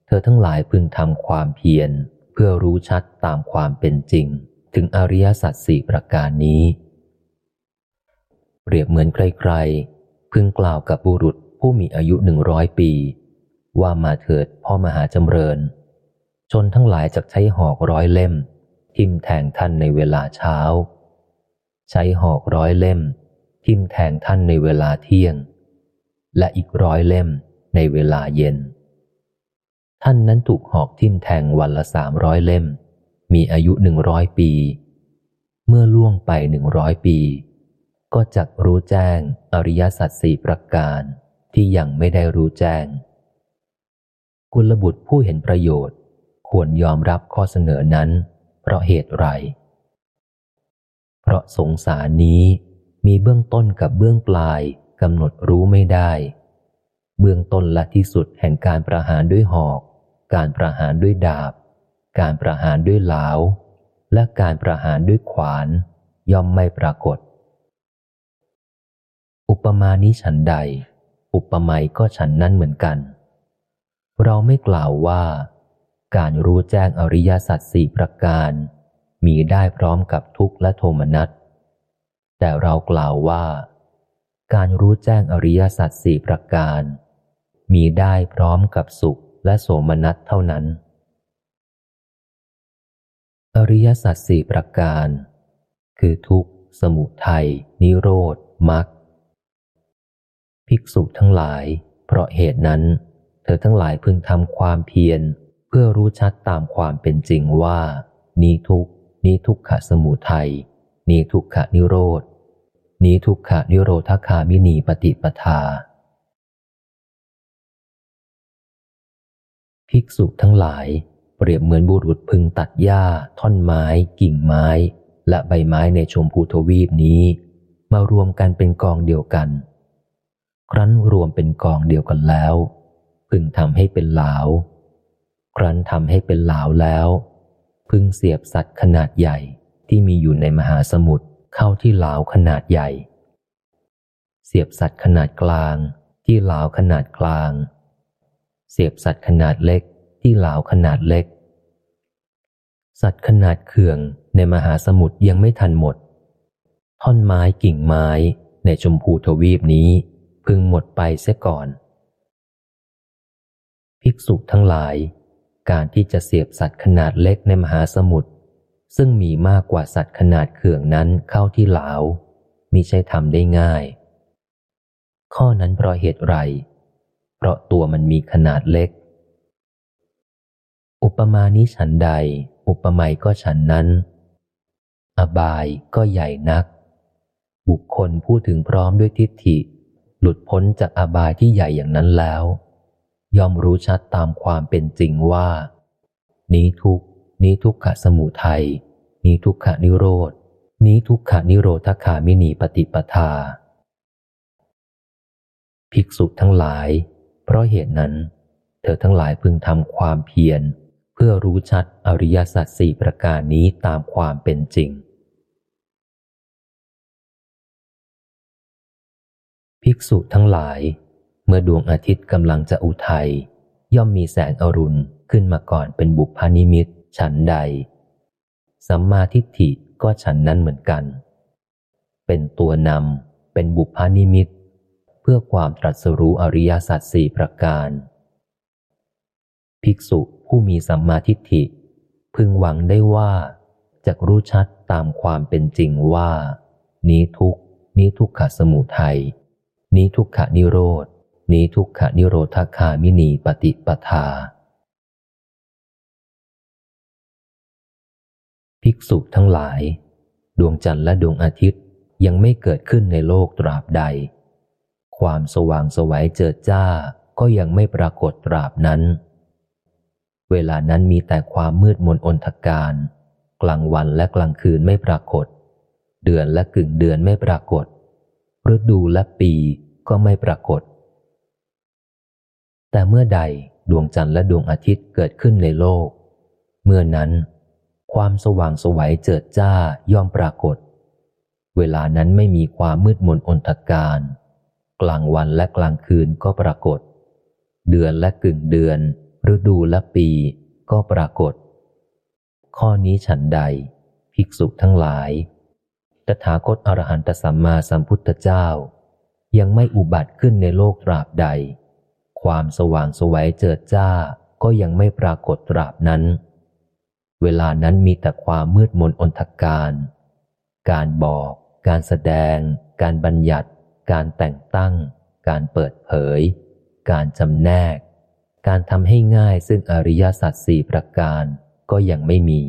Speaker 1: เธอทั้งหลายพึงทำความเพียรเพื่อรู้ชัดตามความเป็นจริง ถึงอริยสัจสี่ประการนี้ เปรียบเหมือนใครๆ พึงกล่าวกับบุรุษผู้มีอายุหนึ่งร้อยปี ว่ามาเถิดพ่อมหาจำเริญ ชนทั้งหลายจะใช้หอกร้อยเล่ม ทิมแทงท่านในเวลาเช้า ใช้หอกร้อยเล่ม ทิมแทงท่านในเวลาเที่ยง และอีกร้อยเล่มในเวลาเย็น ท่านนั้นถูกหอกทิ่มแทงวันละสามร้อยเล่ม มีอายุหนึ่งร้อยปี เมื่อล่วงไปหนึ่งร้อยปี ก็จักรู้แจ้งอริยสัจสี่ประการที่ยังไม่ได้รู้แจ้ง กุลบุตรผู้เห็นประโยชน์ ควรยอมรับข้อเสนอนั้น เพราะเหตุไร เพราะสงสารนี้มีเบื้องต้นกับเบื้องปลายกำหนดรู้ไม่ได้ เบื้องต้นและที่สุดแห่งการประหารด้วยหอก การประหารด้วยดาบ การประหารด้วยเหลาและการประหารด้วยขวาน ย่อมไม่ปรากฏ อุปมานี้ฉันใด อุปไมยก็ฉันนั้นเหมือนกัน เราไม่กล่าวว่า การรู้แจ้งอริยสัจสี่ประการ มีได้พร้อมกับทุกข์และโทมนัส แต่เรากล่าวว่า การรู้แจ้งอริยสัจสี่ประการ มีได้พร้อมกับสุขและโสมนัสเท่านั้น อริยสัจสี่ประการ คือทุกข์ สมุทัย นิโรธ มรรค ภิกษุทั้งหลาย เพราะเหตุนั้น เธอทั้งหลายพึงทำความเพียร เพื่อรู้ชัดตามความเป็นจริงว่า นี้ทุกนี้ทุกขะสมุทัยนี้ทุกขะนิโรธนี้ทุกขะนิโรธคามินีปฏิปทา ภิกษุทั้งหลาย เปรียบเหมือนบุรุษพึงตัดหญ้า ท่อนไม้ กิ่งไม้ และใบไม้ในชมพูทวีปนี้ มารวมกันเป็นกองเดียวกัน ครั้นรวมเป็นกองเดียวกันแล้ว พึงทำให้เป็นเหลา ครั้นทำให้เป็นเหลาแล้ว พึงเสียบสัตว์ขนาดใหญ่ที่มีอยู่ในมหาสมุทรเข้าที่เหลาขนาดใหญ่ เสียบสัตว์ขนาดกลางที่เหลาขนาดกลาง เสียบสัตว์ขนาดเล็กที่เหลาขนาดเล็ก สัตว์ขนาดเขื่องในมหาสมุทรยังไม่ทันหมด ท่อนไม้กิ่งไม้ในชมพูทวีปนี้ พึงหมดไปเสียก่อน ภิกษุทั้งหลาย การที่จะเสียบสัตว์ขนาดเล็กในมหาสมุทรซึ่งมีมากกว่าสัตว์ขนาดเขื่องนั้นเข้าที่หลาวมิใช่ทำได้ง่าย ข้อนั้นเพราะเหตุไร เพราะตัวมันมีขนาดเล็ก อุปมานี้ฉันใด อุปไมยก็ฉันนั้น อบายก็ใหญ่นัก บุคคลพูดถึงพร้อมด้วยทิฏฐิ หลุดพ้นจากอบายที่ใหญ่อย่างนั้นแล้วยอมรู้ชัดตามความเป็นจริงว่า นี้ทุกนี้ทุกขะสมุทัยนี้ทุกขะนิโรดนี้ทุกขะนิโรธคามินีปฏิปทา ภิกษุทั้งหลาย เพราะเหตุนั้น เธอทั้งหลายพึงทำความเพียร เพื่อรู้ชัดอริยสัจสี่ประการนี้ตามความเป็นจริง ภิกษุทั้งหลาย เมื่อดวงอาทิตย์กำลังจะอุทัยย่อมมีแสงอรุณขึ้นมาก่อนเป็นบุพานิมิตฉันใด สัมมาทิฏฐิก็ฉันนั้นเหมือนกัน เป็นตัวนำเป็นบุพานิมิต เพื่อความตรัสรู้อริยสัจสี่ประการ ภิกษุผู้มีสัมมาทิฏฐิ พึงหวังได้ว่าจะรู้ชัดตามความเป็นจริงว่า นี้ทุกนี้ทุกขสมุทัย นี้ทุกขนิโรดนี้ทุกขนิโรธคามินีปฏิปทา ภิกษุทั้งหลาย ดวงจันทร์และดวงอาทิตย์ยังไม่เกิดขึ้นในโลกตราบใด ความสว่างสวัยเจิดจ้าก็ยังไม่ปรากฏตราบนั้น เวลานั้นมีแต่ความมืดมนอนทการ กลางวันและกลางคืนไม่ปรากฏ เดือนและกึ่งเดือนไม่ปรากฏ ฤดูและปีก็ไม่ปรากฏ แต่เมื่อใดดวงจันทร์และดวงอาทิตย์เกิดขึ้นในโลก เมื่อนั้น ความสว่างสวัยเจิดจ้าย่อมปรากฏ เวลานั้นไม่มีความมืดมนอนทการ กลางวันและกลางคืนก็ปรากฏ เดือนและกึ่งเดือน ฤดูและปีก็ปรากฏ ข้อนี้ฉันใด ภิกษุทั้งหลาย ตถาคตอรหันตสัมมาสัมพุทธเจ้า ยังไม่อุบัติขึ้นในโลกตราบใด ความสว่างสวัยเจิดจ้าก็ยังไม่ปรากฏตราบนั้น เวลานั้นมีแต่ความมืดมนอนทการ การบอก การแสดง การบัญญัติ การแต่งตั้ง การเปิดเผย การจำแนก การทำให้ง่ายซึ่งอริยสัจสี่ประการก็ยังไม่มี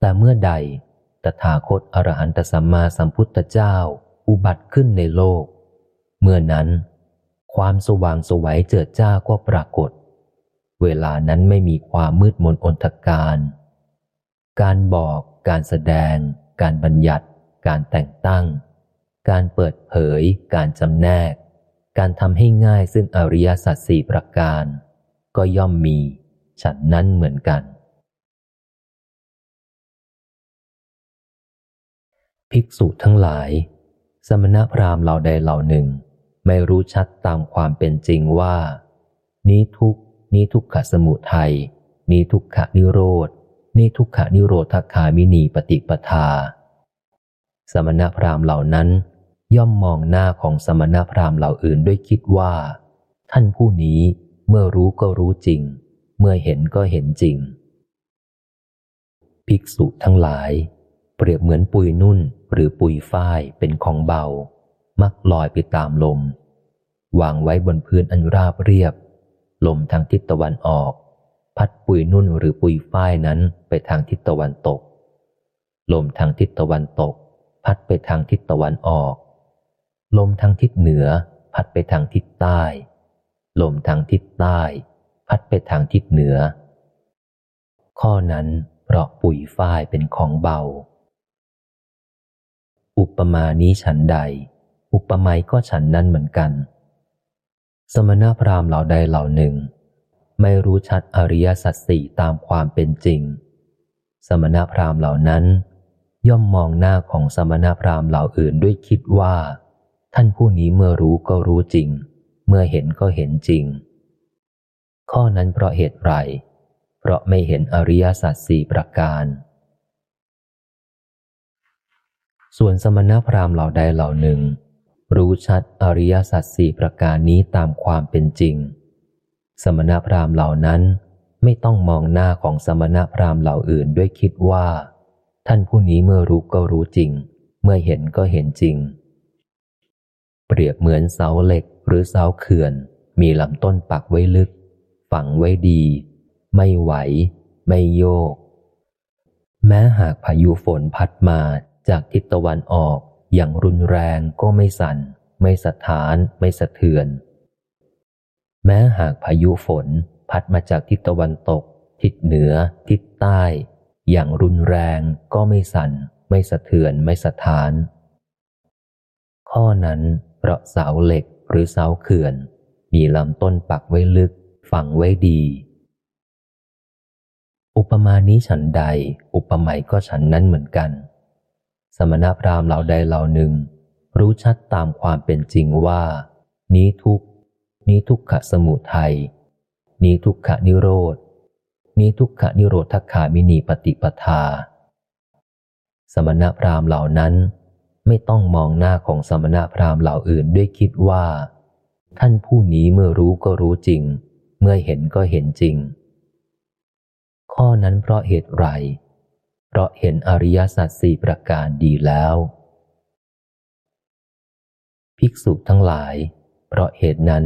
Speaker 1: แต่เมื่อใดตถาคตอรหันตสัมมาสัมพุทธเจ้าอุบัติขึ้นในโลก เมื่อนั้น ความสว่างสวัยเจิดจ้าก็ปรากฏ เวลานั้นไม่มีความมืดมนอนทการ การบอก การแสดง การบัญญัติ การแต่งตั้ง การเปิดเผย การจำแนก การทำให้ง่ายซึ่งอริยสัจสี่ประการ ก็ย่อมมี ฉันนั้นเหมือนกัน ภิกษุทั้งหลาย สมณพราหมณ์เหล่าใดเหล่าหนึ่ง ไม่รู้ชัดตามความเป็นจริงว่า นี้ทุกนี้ทุกขสมุทัยนี้ทุกขนิโรธนี้ทุกขนิโรธคามินีปฏิปทา สมณพราหมณ์เหล่านั้น ย่อมมองหน้าของสมณพราหมณ์เหล่าอื่นด้วยคิดว่า ท่านผู้นี้เมื่อรู้ก็รู้จริง เมื่อเห็นก็เห็นจริง ภิกษุทั้งหลาย เปรียบเหมือนปุยนุ่นหรือปุยฝ้ายเป็นของเบา มักลอยไปตามลม วางไว้บนพื้นอันราบเรียบ ลมทางทิศตะวันออก พัดปุยนุ่นหรือปุยฝ้ายนั้นไปทางทิศตะวันตก ลมทางทิศตะวันตก พัดไปทางทิศตะวันออก ลมทางทิศเหนือ พัดไปทางทิศใต้ ลมทางทิศใต้ พัดไปทางทิศเหนือ ข้อนั้นเพราะปุยฝ้ายเป็นของเบา อุปมานี้ฉันใด อุปไมยก็ฉันนั้นเหมือนกัน สมณพราหมณ์เหล่าใดเหล่าหนึ่ง ไม่รู้ชัดอริยสัจสี่ตามความเป็นจริง สมณพราหมณ์เหล่านั้น ย่อมมองหน้าของสมณพราหมณ์เหล่าอื่นด้วยคิดว่า ท่านผู้นี้เมื่อรู้ก็รู้จริง เมื่อเห็นก็เห็นจริง ข้อนั้นเพราะเหตุไรเพราะไม่เห็นอริยสัจสี่ประการ ส่วนสมณพราหมณ์เหล่าใดเหล่าหนึ่ง รู้ชัดอริยสัจสี่ประการนี้ตามความเป็นจริง สมณพราหมณ์เหล่านั้นไม่ต้องมองหน้าของสมณพราหมณ์เหล่าอื่นด้วยคิดว่า ท่านผู้นี้เมื่อรู้ก็รู้จริง เมื่อเห็นก็เห็นจริง เปรียบเหมือนเสาเหล็กหรือเสาเขื่อน มีลำต้นปักไว้ลึก ฝังไว้ดี ไม่ไหว ไม่โยก แม้หากพายุฝนพัดมา จากทิศตะวันออกอย่างรุนแรงก็ไม่สัน่น ไม่สะท้าน ไม่สะเทือน แม้หากพายุฝนพัดมาจากทิศตะวันตก ทิศเหนือ ทิศใต้ อย่างรุนแรงก็ไม่สัน่น ไม่สะเทือน ไม่สะท้าน ข้อนั้นเพราะเสาเหล็กหรือเสาเขื่อน มีลำต้นปักไว้ลึก ฝังไว้ดี อุปมานี้ฉันใด อุปไมยก็ฉันนั้นเหมือนกัน สมณพราหมณ์เหล่าใดเหล่าหนึ่ง รู้ชัดตามความเป็นจริงว่า นี้ทุกนี้ทุกขะสมุทัยนี้ทุกขะนิโรธนี้ทุกขะนิโรธขามินีปฏิปทา สมณพราหมณ์เหล่านั้น ไม่ต้องมองหน้าของสมณพราหมณ์เหล่าอื่นด้วยคิดว่า ท่านผู้นี้เมื่อรู้ก็รู้จริง เมื่อเห็นก็เห็นจริง ข้อนั้นเพราะเหตุไร เพราะเห็นอริยสัจสี่ประการดีแล้ว ภิกษุทั้งหลาย เพราะเหตุนั้น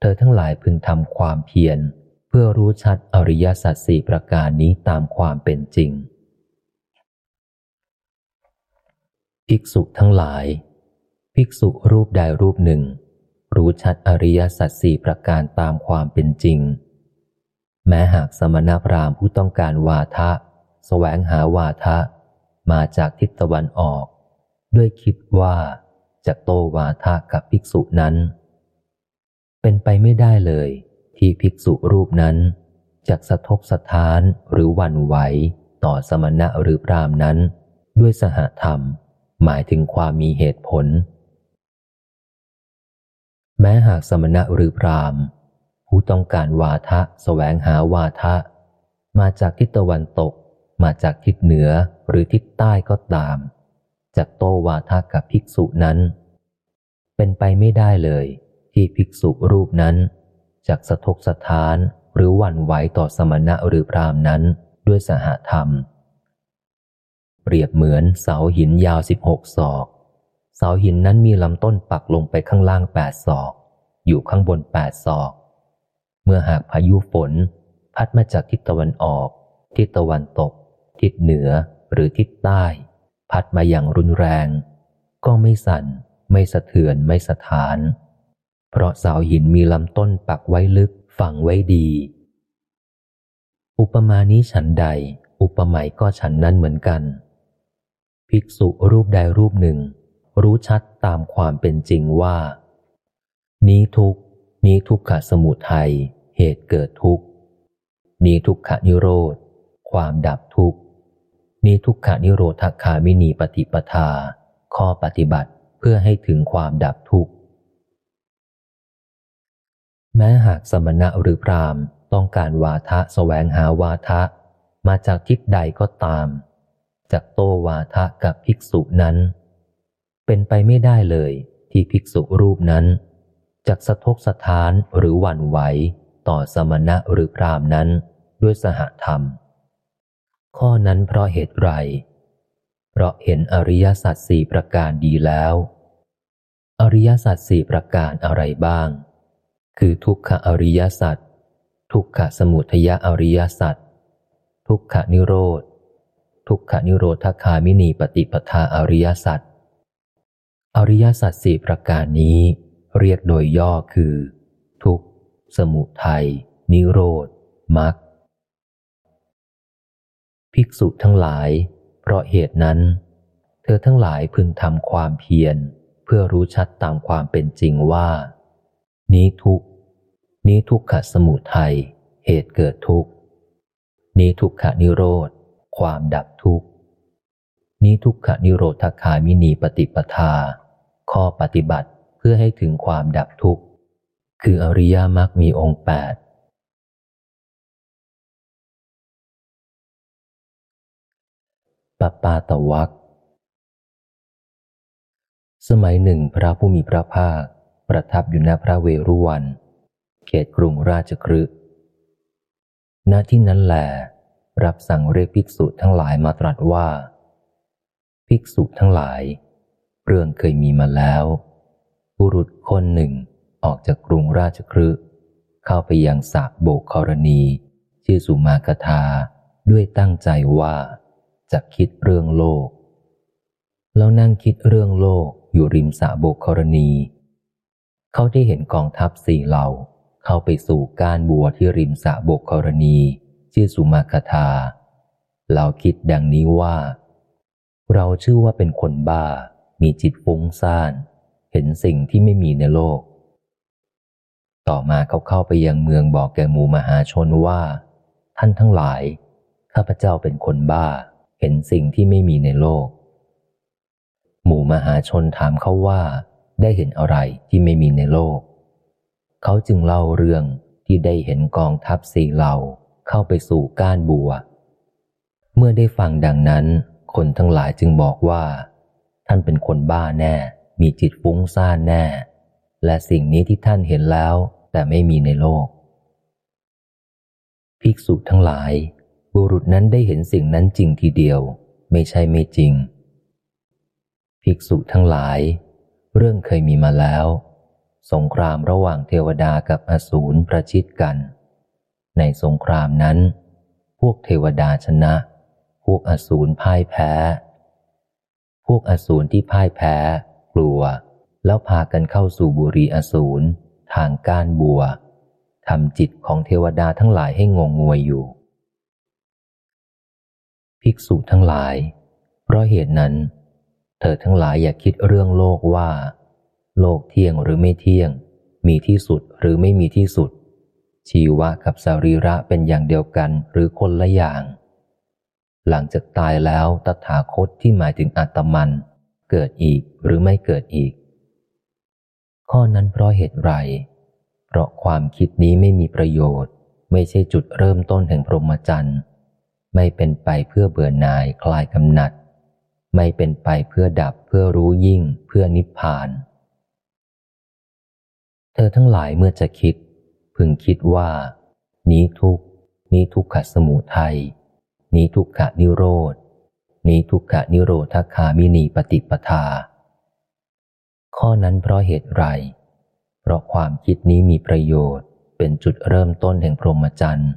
Speaker 1: เธอทั้งหลายพึงทำความเพียรเพื่อรู้ชัดอริยสัจสี่ประการนี้ตามความเป็นจริง ภิกษุทั้งหลาย ภิกษุรูปใดรูปหนึ่ง รู้ชัดอริยสัจสี่ประการตามความเป็นจริง แม้หากสมณพราหมณ์ผู้ต้องการวาทะ แสวงหาวาทะ มาจากทิศตะวันออก ด้วยคิดว่าจะโตวาทะกับภิกษุนั้น เป็นไปไม่ได้เลย ที่ภิกษุรูปนั้นจะสะทกสะท้านหรือวันไหวต่อสมณะหรือพรามนั้น ด้วยสหธรรม หมายถึงความมีเหตุผล แม้หากสมณะหรือพรามผู้ต้องการวาทะสแสวงหาวาทะ มาจากทิศตะวันตก มาจากทิศเหนือหรือทิศใต้ก็ตามจากโตวาทะกับภิกษุนั้น เป็นไปไม่ได้เลย ที่ภิกษุรูปนั้นจากสะทกสะท้านหรือหวั่นไหวต่อสมณะหรือพรามนั้นด้วยสหธรรม เปรียบเหมือนเสาหินยาวสิบหกศอก เสาหินนั้นมีลำต้นปักลงไปข้างล่างแปดศอก อยู่ข้างบนแปดศอก เมื่อหากพายุฝน พัดมาจากทิศตะวันออก ทิศตะวันตก ทิศเหนือหรือทิศใต้ พัดมาอย่างรุนแรง ก็ไม่สัน่น ไม่สะเทือนไม่สะท้าน เพราะเสาหินมีลำต้นปักไว้ลึกฝังไว้ดี อุปมานี้ฉันใด อุปไมยก็ฉันนั้นเหมือนกัน ภิกษุรูปใดรูปหนึ่ง รู้ชัดตามความเป็นจริงว่า นี้ทุกนี้ทุกขสมุทัยเหตุเกิดทุกนี้ทุกขนิโรธ ความดับทุกข์ นี้ทุกขนิโรธคามินีปฏิปทา ข้อปฏิบัติเพื่อให้ถึงความดับทุกข์ แม้หากสมณะหรือพรามต้องการวาทะแสวงหาวาทะ มาจากทิศใดก็ตาม จากโตวาทะกับภิกษุนั้น เป็นไปไม่ได้เลยที่ภิกษุรูปนั้นจากสะทกสะท้านหรือหวั่นไหวต่อสมณะหรือพรามนั้นด้วยสหธรรม ข้อนั้นเพราะเหตุไร เพราะเห็นอริยสัจสี่ประการดีแล้ว อริยสัจสี่ประการอะไรบ้าง คือทุกขอริยสัจ ทุกขสมุทยอริยสัจ ทุกขนิโรธ ทุกขนิโรธคามินีปฏิปทาอริยสัจ อริยสัจสี่ประการนี้ เรียกโดยย่อคือ ทุกสมุทัย นิโรธ มรรค ภิกษุทั้งหลาย เพราะเหตุนั้น เธอทั้งหลายพึงทำความเพียร เพื่อรู้ชัดตามความเป็นจริงว่า นี้ทุกนี้ทุกขสมุทัยเหตุเกิดทุกนี้ทุกขนิโรธ ความดับทุกนี้ทุกขนิโรธคามินีปฏิปทา ข้อปฏิบัติเพื่อให้ถึงความดับทุกข์ คืออริยมรรคมีองค์แปด ปปาตวักสมัยหนึ่งพระผู้มีพระภาค ประทับอยู่ณพระเวรุวัน เขตกรุงราชครึณที่นั้นแหลรับสั่งเรียกภิกษุทั้งหลายมาตรัสว่า ภิกษุทั้งหลาย เรื่องเคยมีมาแล้วบุรุษคนหนึ่งออกจากกรุงราชครึเข้าไปยังสระโบกครณี ชื่อสุมากทาด้วยตั้งใจว่า จะคิดเรื่องโลก แล้วนั่งคิดเรื่องโลกอยู่ริมสระโบกครณี เขาได้เห็นกองทัพสี่เหล่าเข้าไปสู่การบัวที่ริมสระโบกครณี ชื่อสุมากทาเราคิดดังนี้ว่า เราชื่อว่าเป็นคนบ้า มีจิตฟุ้งซ่าน เห็นสิ่งที่ไม่มีในโลก ต่อมาเขาเข้าไปยังเมืองบอกแก่หมู่มหาชนว่า ท่านทั้งหลาย ข้าพเจ้าเป็นคนบ้า เห็นสิ่งที่ไม่มีในโลก หมู่มหาชนถามเขาว่า ได้เห็นอะไรที่ไม่มีในโลก เขาจึงเล่าเรื่องที่ได้เห็นกองทัพสี่เหล่าเข้าไปสู่ก้านบัว เมื่อได้ฟังดังนั้น คนทั้งหลายจึงบอกว่า ท่านเป็นคนบ้าแน่ มีจิตฟุ้งซ่านแน่ และสิ่งนี้ที่ท่านเห็นแล้วแต่ไม่มีในโลก ภิกษุทั้งหลาย บุรุษนั้นได้เห็นสิ่งนั้นจริงทีเดียว ไม่ใช่ไม่จริง ภิกษุทั้งหลาย เรื่องเคยมีมาแล้ว สงครามระหว่างเทวดากับอสูรประชิดกัน ในสงครามนั้น พวกเทวดาชนะ พวกอสูรพ่ายแพ้ พวกอสูรที่พ่ายแพ้ กลัว แล้วพากันเข้าสู่บุรีอสูรทางก้านบัวทำจิตของเทวดาทั้งหลายให้งงงวยอยู่ ภิกษุทั้งหลาย เพราะเหตุนั้น เธอทั้งหลายอย่าคิดเรื่องโลกว่า โลกเที่ยงหรือไม่เที่ยง มีที่สุดหรือไม่มีที่สุด ชีวะกับสรีระเป็นอย่างเดียวกันหรือคนละอย่าง หลังจากตายแล้วตถาคตที่หมายถึงอัตมัน เกิดอีกหรือไม่เกิดอีก ข้อนั้นเพราะเหตุไร เพราะความคิดนี้ไม่มีประโยชน์ ไม่ใช่จุดเริ่มต้นแห่งพรหมจรรย์ ไม่เป็นไปเพื่อเบื่อหน่ายคลายกำหนัด ไม่เป็นไปเพื่อดับเพื่อรู้ยิ่งเพื่อนิพพาน เธอทั้งหลายเมื่อจะคิด พึงคิดว่า นี้ทุกนี้ทุกขสมุทัยนี้ทุกขนิโรธนี้ทุกขนิโรธคามินีปฏิปทา ข้อนั้นเพราะเหตุไร เพราะความคิดนี้มีประโยชน์เป็นจุดเริ่มต้นแห่งพรหมจรรย์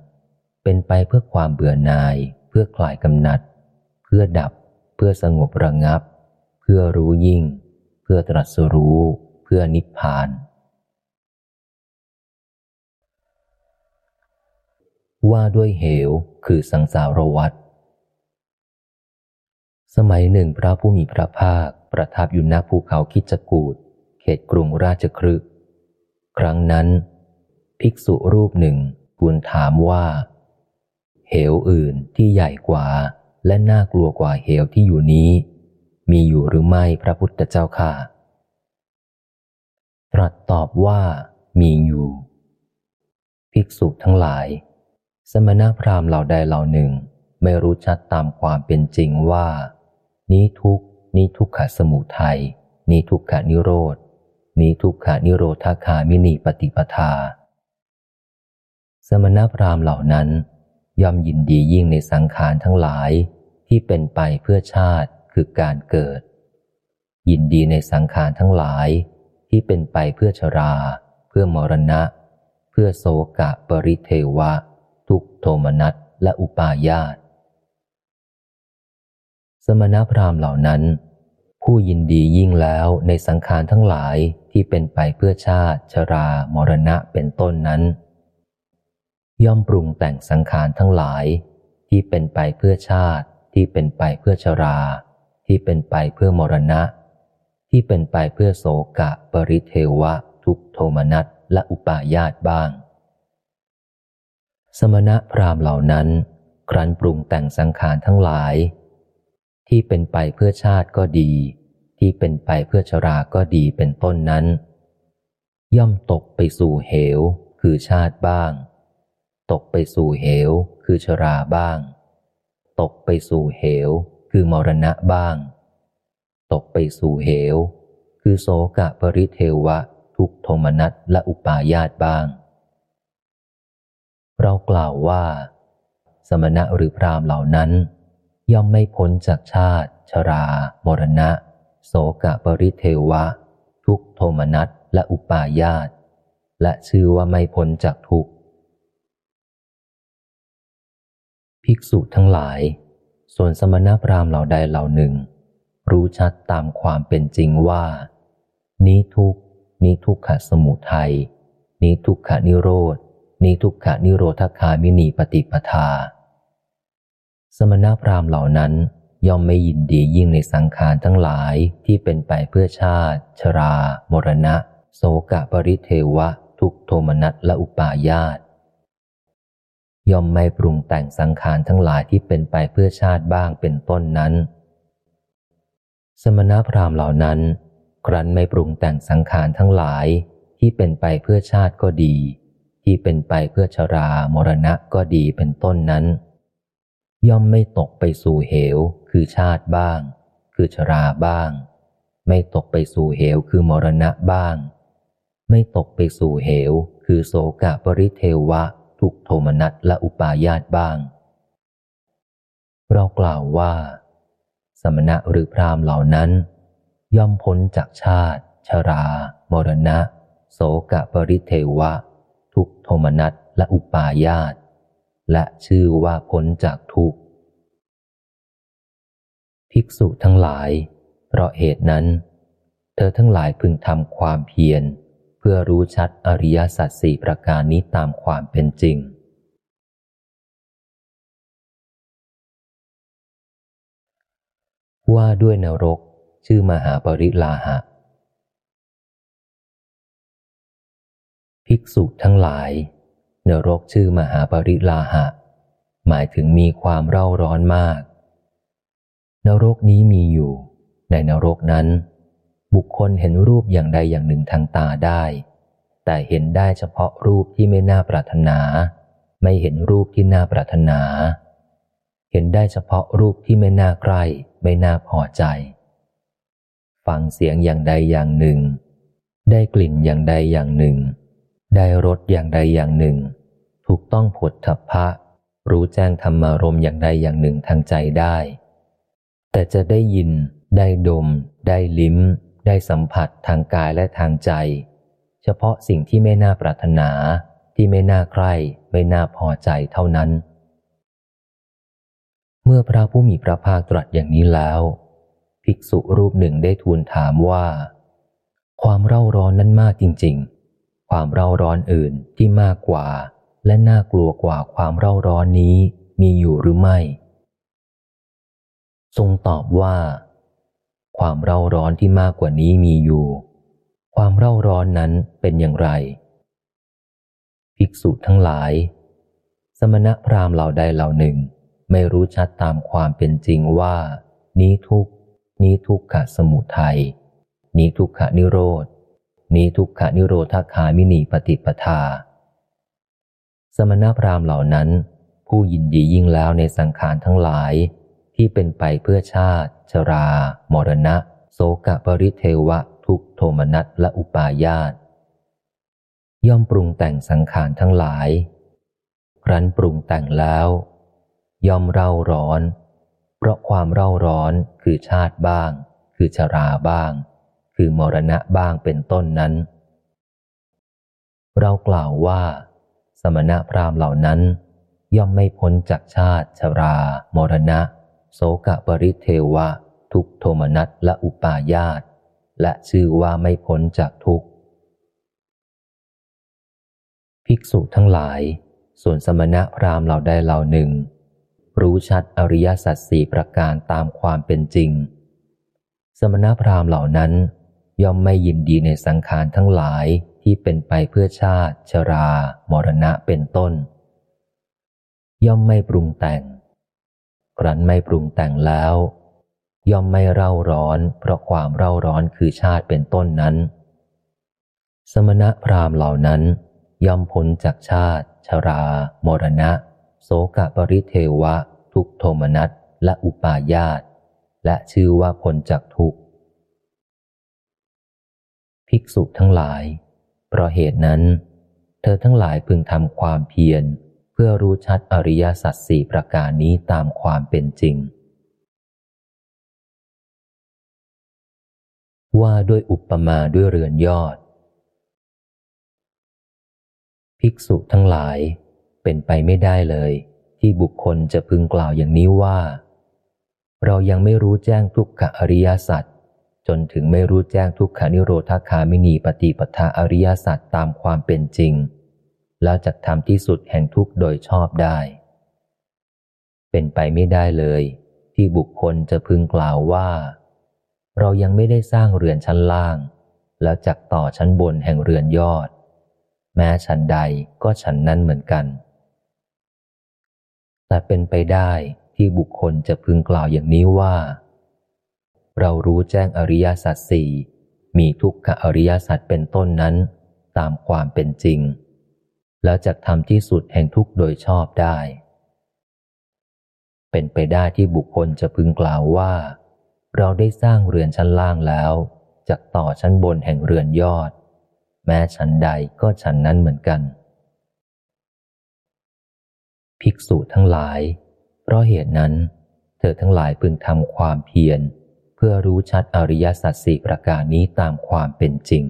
Speaker 1: เป็นไปเพื่อความเบื่อหน่าย เพื่อคลายกำหนัด เพื่อดับ เพื่อสงบระงับ เพื่อรู้ยิ่ง เพื่อตรัสรู้ เพื่อนิพพาน ว่าด้วยเหวคือสังสารวัฏสมัยหนึ่งพระผู้มีพระภาคประทับอยู่ณภูเขาคิจกูดเขตกรุงราชครึกครั้งนั้น ภิกษุรูปหนึ่งทูลถามว่า เหวอื่นที่ใหญ่กว่า และน่ากลัวกว่าเหวที่อยู่นี้ มีอยู่หรือไม่พระพุทธเจ้าค่ะ ตรัสตอบว่ามีอยู่ ภิกษุทั้งหลาย สมณพราหมณ์เหล่าใดเหล่าหนึ่ง ไม่รู้ชัดตามความเป็นจริงว่า นี้ทุกนี้ทุกขสมุทัยนี้ทุกขานิโรธนี้ทุกขานิโรธาคามินีปฏิปทา สมณพราหมณ์เหล่านั้น ย่อมยินดียิ่งในสังขารทั้งหลายที่เป็นไปเพื่อชาติคือการเกิด ยินดีในสังขารทั้งหลายที่เป็นไปเพื่อชรา เพื่อมรณะ เพื่อโศกะปริเทวะ ทุกโทมนัสและอุปาญาตสมณพราหมณ์เหล่านั้น ผู้ยินดียิ่งแล้วในสังขารทั้งหลายที่เป็นไปเพื่อชาติ ชรา มรณะเป็นต้นนั้น ย่อมปรุงแต่งสังขารทั้งหลาย ที่เป็นไปเพื่อชาติ ที่เป็นไปเพื่อชรา ที่เป็นไปเพื่อมรณะ ที่เป็นไปเพื่อโสกะ ปริเทวะ ทุกโทมนัสและอุปาญาตบ้าง สมณะพราหมณ์เหล่านั้น ครั้นปรุงแต่งสังขารทั้งหลาย ที่เป็นไปเพื่อชาติก็ดี ที่เป็นไปเพื่อชราก็ดีเป็นต้นนั้น ย่อมตกไปสู่เหว คือชาติบ้าง ตกไปสู่เหวคือชราบ้าง ตกไปสู่เหวคือมรณะบ้าง ตกไปสู่เหว คือโสกะปริเทวะ ทุกโทมนัสและอุปาญาตบ้าง เรากล่าวว่า สมณะหรือพรามเหล่านั้น ย่อมไม่พ้นจากชาติ ชรา มรณะ โสกะปริเทวะ ทุกโทมนัสและอุปาญาตและชื่อว่าไม่พ้นจากทุกข ภิกษุทั้งหลาย ส่วนสมณพราหมณ์เหล่าใดเหล่าหนึ่ง รู้ชัดตามความเป็นจริงว่า นี้ทุกนี้ทุกขะสมุทัยนี้ทุกขานิโรธนี้ทุกขานิโรธคามินีปฏิปทา สมณพราหมณ์เหล่านั้นย่อมไม่ยินดียิ่งในสังขารทั้งหลายที่เป็นไปเพื่อชาติ ชรา มรณะ โสกะปริเทวะ ทุกโทมนัสและอุปาญาต ย่อมไม่ปรุงแต่งสังขารทั้งหลายที่เป็นไปเพื่อชาติบ้างเป็นต้นนั้น สมณพราหมณ์เหล่านั้น ครั้นไม่ปรุงแต่งสังขารทั้งหลายที่เป็นไปเพื่อชาติก็ดี ที่เป็นไปเพื่อชรามรณะก็ดีเป็นต้นนั้น ย่อมไม่ตกไปสู่เหว คือชาติบ้าง คือชราบ้าง ไม่ตกไปสู่เหวคือมรณะบ้าง ไม่ตกไปสู่เหว คือโสกะปริเทวะ ทุกโทมนัสและอุปาญาตบ้าง เรากล่าวว่า สมณะหรือพรามเหล่านั้น ย่อมพ้นจากชาติ ชรา มรณะ โสกะปริเทวะ ทุกโทมนัสและอุปาญาตและชื่อว่าพ้นจากทุกข์ภิกษุทั้งหลาย เพราะเหตุนั้น เธอทั้งหลายพึงทำความเพียร พื่อรู้ชัดอริยสัจสี่ประการนี้ตามความเป็นจริง ว่าด้วยนรก ชื่อมหาปริลาหะ ภิกษุทั้งหลาย นรกชื่อมหาปริลาหะ หมายถึงมีความเร่าร้อนมาก นรกนี้มีอยู่ ในนรกนั้น บุคคลเห็นรูปอย่างใดอย่างหนึ่งทางตาได้ แต่เห็นได้เฉพาะรูปที่ไม่น่าปรารถนา ไม่เห็นรูปที่น่าปรารถนา เห็นได้เฉพาะรูปที่ไม่น่าใกล้ ไม่น่าพอใจ ฟังเสียงอย่างใดอย่างหนึ่ง ได้กลิ่นอย่างใดอย่างหนึ่ง ได้รสอย่างใดอย่างหนึ่ง ถูกต้องผดทัพพะ รู้แจ้งธรรมารมอย่างใดอย่างหนึ่งทางใจได้ แต่จะได้ยิน ได้ดม ได้ลิ้ม ได้สัมผัสทางกายและทางใจ เฉพาะสิ่งที่ไม่น่าปรารถนาที่ไม่น่าใคร่ไม่น่าพอใจเท่านั้น เมื่อพระผู้มีพระภาคตรัสอย่างนี้แล้ว ภิกษุรูปหนึ่งได้ทูลถามว่า ความเร่าร้อนนั้นมากจริง ๆ ความเร่าร้อนอื่นที่มากกว่า และน่ากลัวกว่าความเร่าร้อนนี้มีอยู่หรือไม่ ทรงตอบว่า ความเร่าร้อนที่มากกว่านี้มีอยู่ ความเร่าร้อนนั้นเป็นอย่างไร ภิกษุทั้งหลาย สมณะพราหมณ์เหล่าใดเหล่าหนึ่ง ไม่รู้ชัดตามความเป็นจริงว่า นี้ทุกนี้ทุกขะสมุทัยนี้ทุกขะนิโรธนี้ทุกขะนิโรธาคามินีปฏิปทา สมณพราหมณ์เหล่านั้น ผู้ยินดียิ่งแล้วในสังขารทั้งหลาย ที่เป็นไปเพื่อชาติ ชรา มรณะ โสกะปริเทวะ ทุกโทมนัสและอุปาญาตย่อมปรุงแต่งสังขารทั้งหลาย ครั้นปรุงแต่งแล้ว ย่อมเร่าร้อน เพราะความเร่าร้อนคือชาติบ้าง คือชราบ้าง คือมรณะบ้างเป็นต้นนั้น เรากล่าวว่า สมณะพราหมณ์เหล่านั้น ย่อมไม่พ้นจากชาติชรา มรณะ โสกปริเทวะ ทุกโทมนัสและอุปาญาต และชื่อว่าไม่พ้นจากทุกข์ ภิกษุทั้งหลาย ส่วนสมณะพราหมณ์เหล่าใดเหล่าหนึ่ง รู้ชัดอริยสัจสี่ประการตามความเป็นจริง สมณพราหมณ์เหล่านั้น ย่อมไม่ยินดีในสังขารทั้งหลายที่เป็นไปเพื่อชาติ ชรา มรณะเป็นต้น ย่อมไม่ปรุงแต่ง ครั้นไม่ปรุงแต่งแล้ว ย่อมไม่เร่าร้อน เพราะความเร่าร้อนคือชาติเป็นต้นนั้น สมณะพราหมณ์เหล่านั้น ย่อมพ้นจากชาติ ชรา มรณะ โสกปริเทวะ ทุกโทมนัสและอุปาญาตและชื่อว่าพ้นจากทุกภิกษุทั้งหลาย เพราะเหตุนั้น เธอทั้งหลายพึงทำความเพียร เพื่อรู้ชัดอริยสัจสี่ประการนี้ตามความเป็นจริง ว่าด้วยอุปมาด้วยเรือนยอด ภิกษุทั้งหลายเป็นไปไม่ได้เลย ที่บุคคลจะพึงกล่าวอย่างนี้ว่า เรายังไม่รู้แจ้งทุกขอริยสัจจนถึงไม่รู้แจ้งทุกขานิโรธคามินีปฏิปทาอริยสัจตามความเป็นจริง แล้วจะทำที่สุดแห่งทุกโดยชอบได้ เป็นไปไม่ได้เลย ที่บุคคลจะพึงกล่าวว่า เรายังไม่ได้สร้างเรือนชั้นล่าง แล้วจักต่อชั้นบนแห่งเรือนยอด แม้ชั้นใดก็ชั้นนั้นเหมือนกัน แต่เป็นไปได้ที่บุคคลจะพึงกล่าวอย่างนี้ว่า เรารู้แจ้งอริยสัจสี่มีทุกขอริยสัจเป็นต้นนั้น ตามความเป็นจริง แล้วจะทำที่สุดแห่งทุกโดยชอบได้ เป็นไปได้ที่บุคคลจะพึงกล่าวว่า เราได้สร้างเรือนชั้นล่างแล้วจากต่อชั้นบนแห่งเรือนยอด แม้ชั้นใดก็ชั้นนั้นเหมือนกัน ภิกษุทั้งหลาย เพราะเหตุนั้น เธอทั้งหลายพึงทำความเพียร เพื่อรู้ชัดอริยสัจสี่ประการนี้ตามความเป็นจริง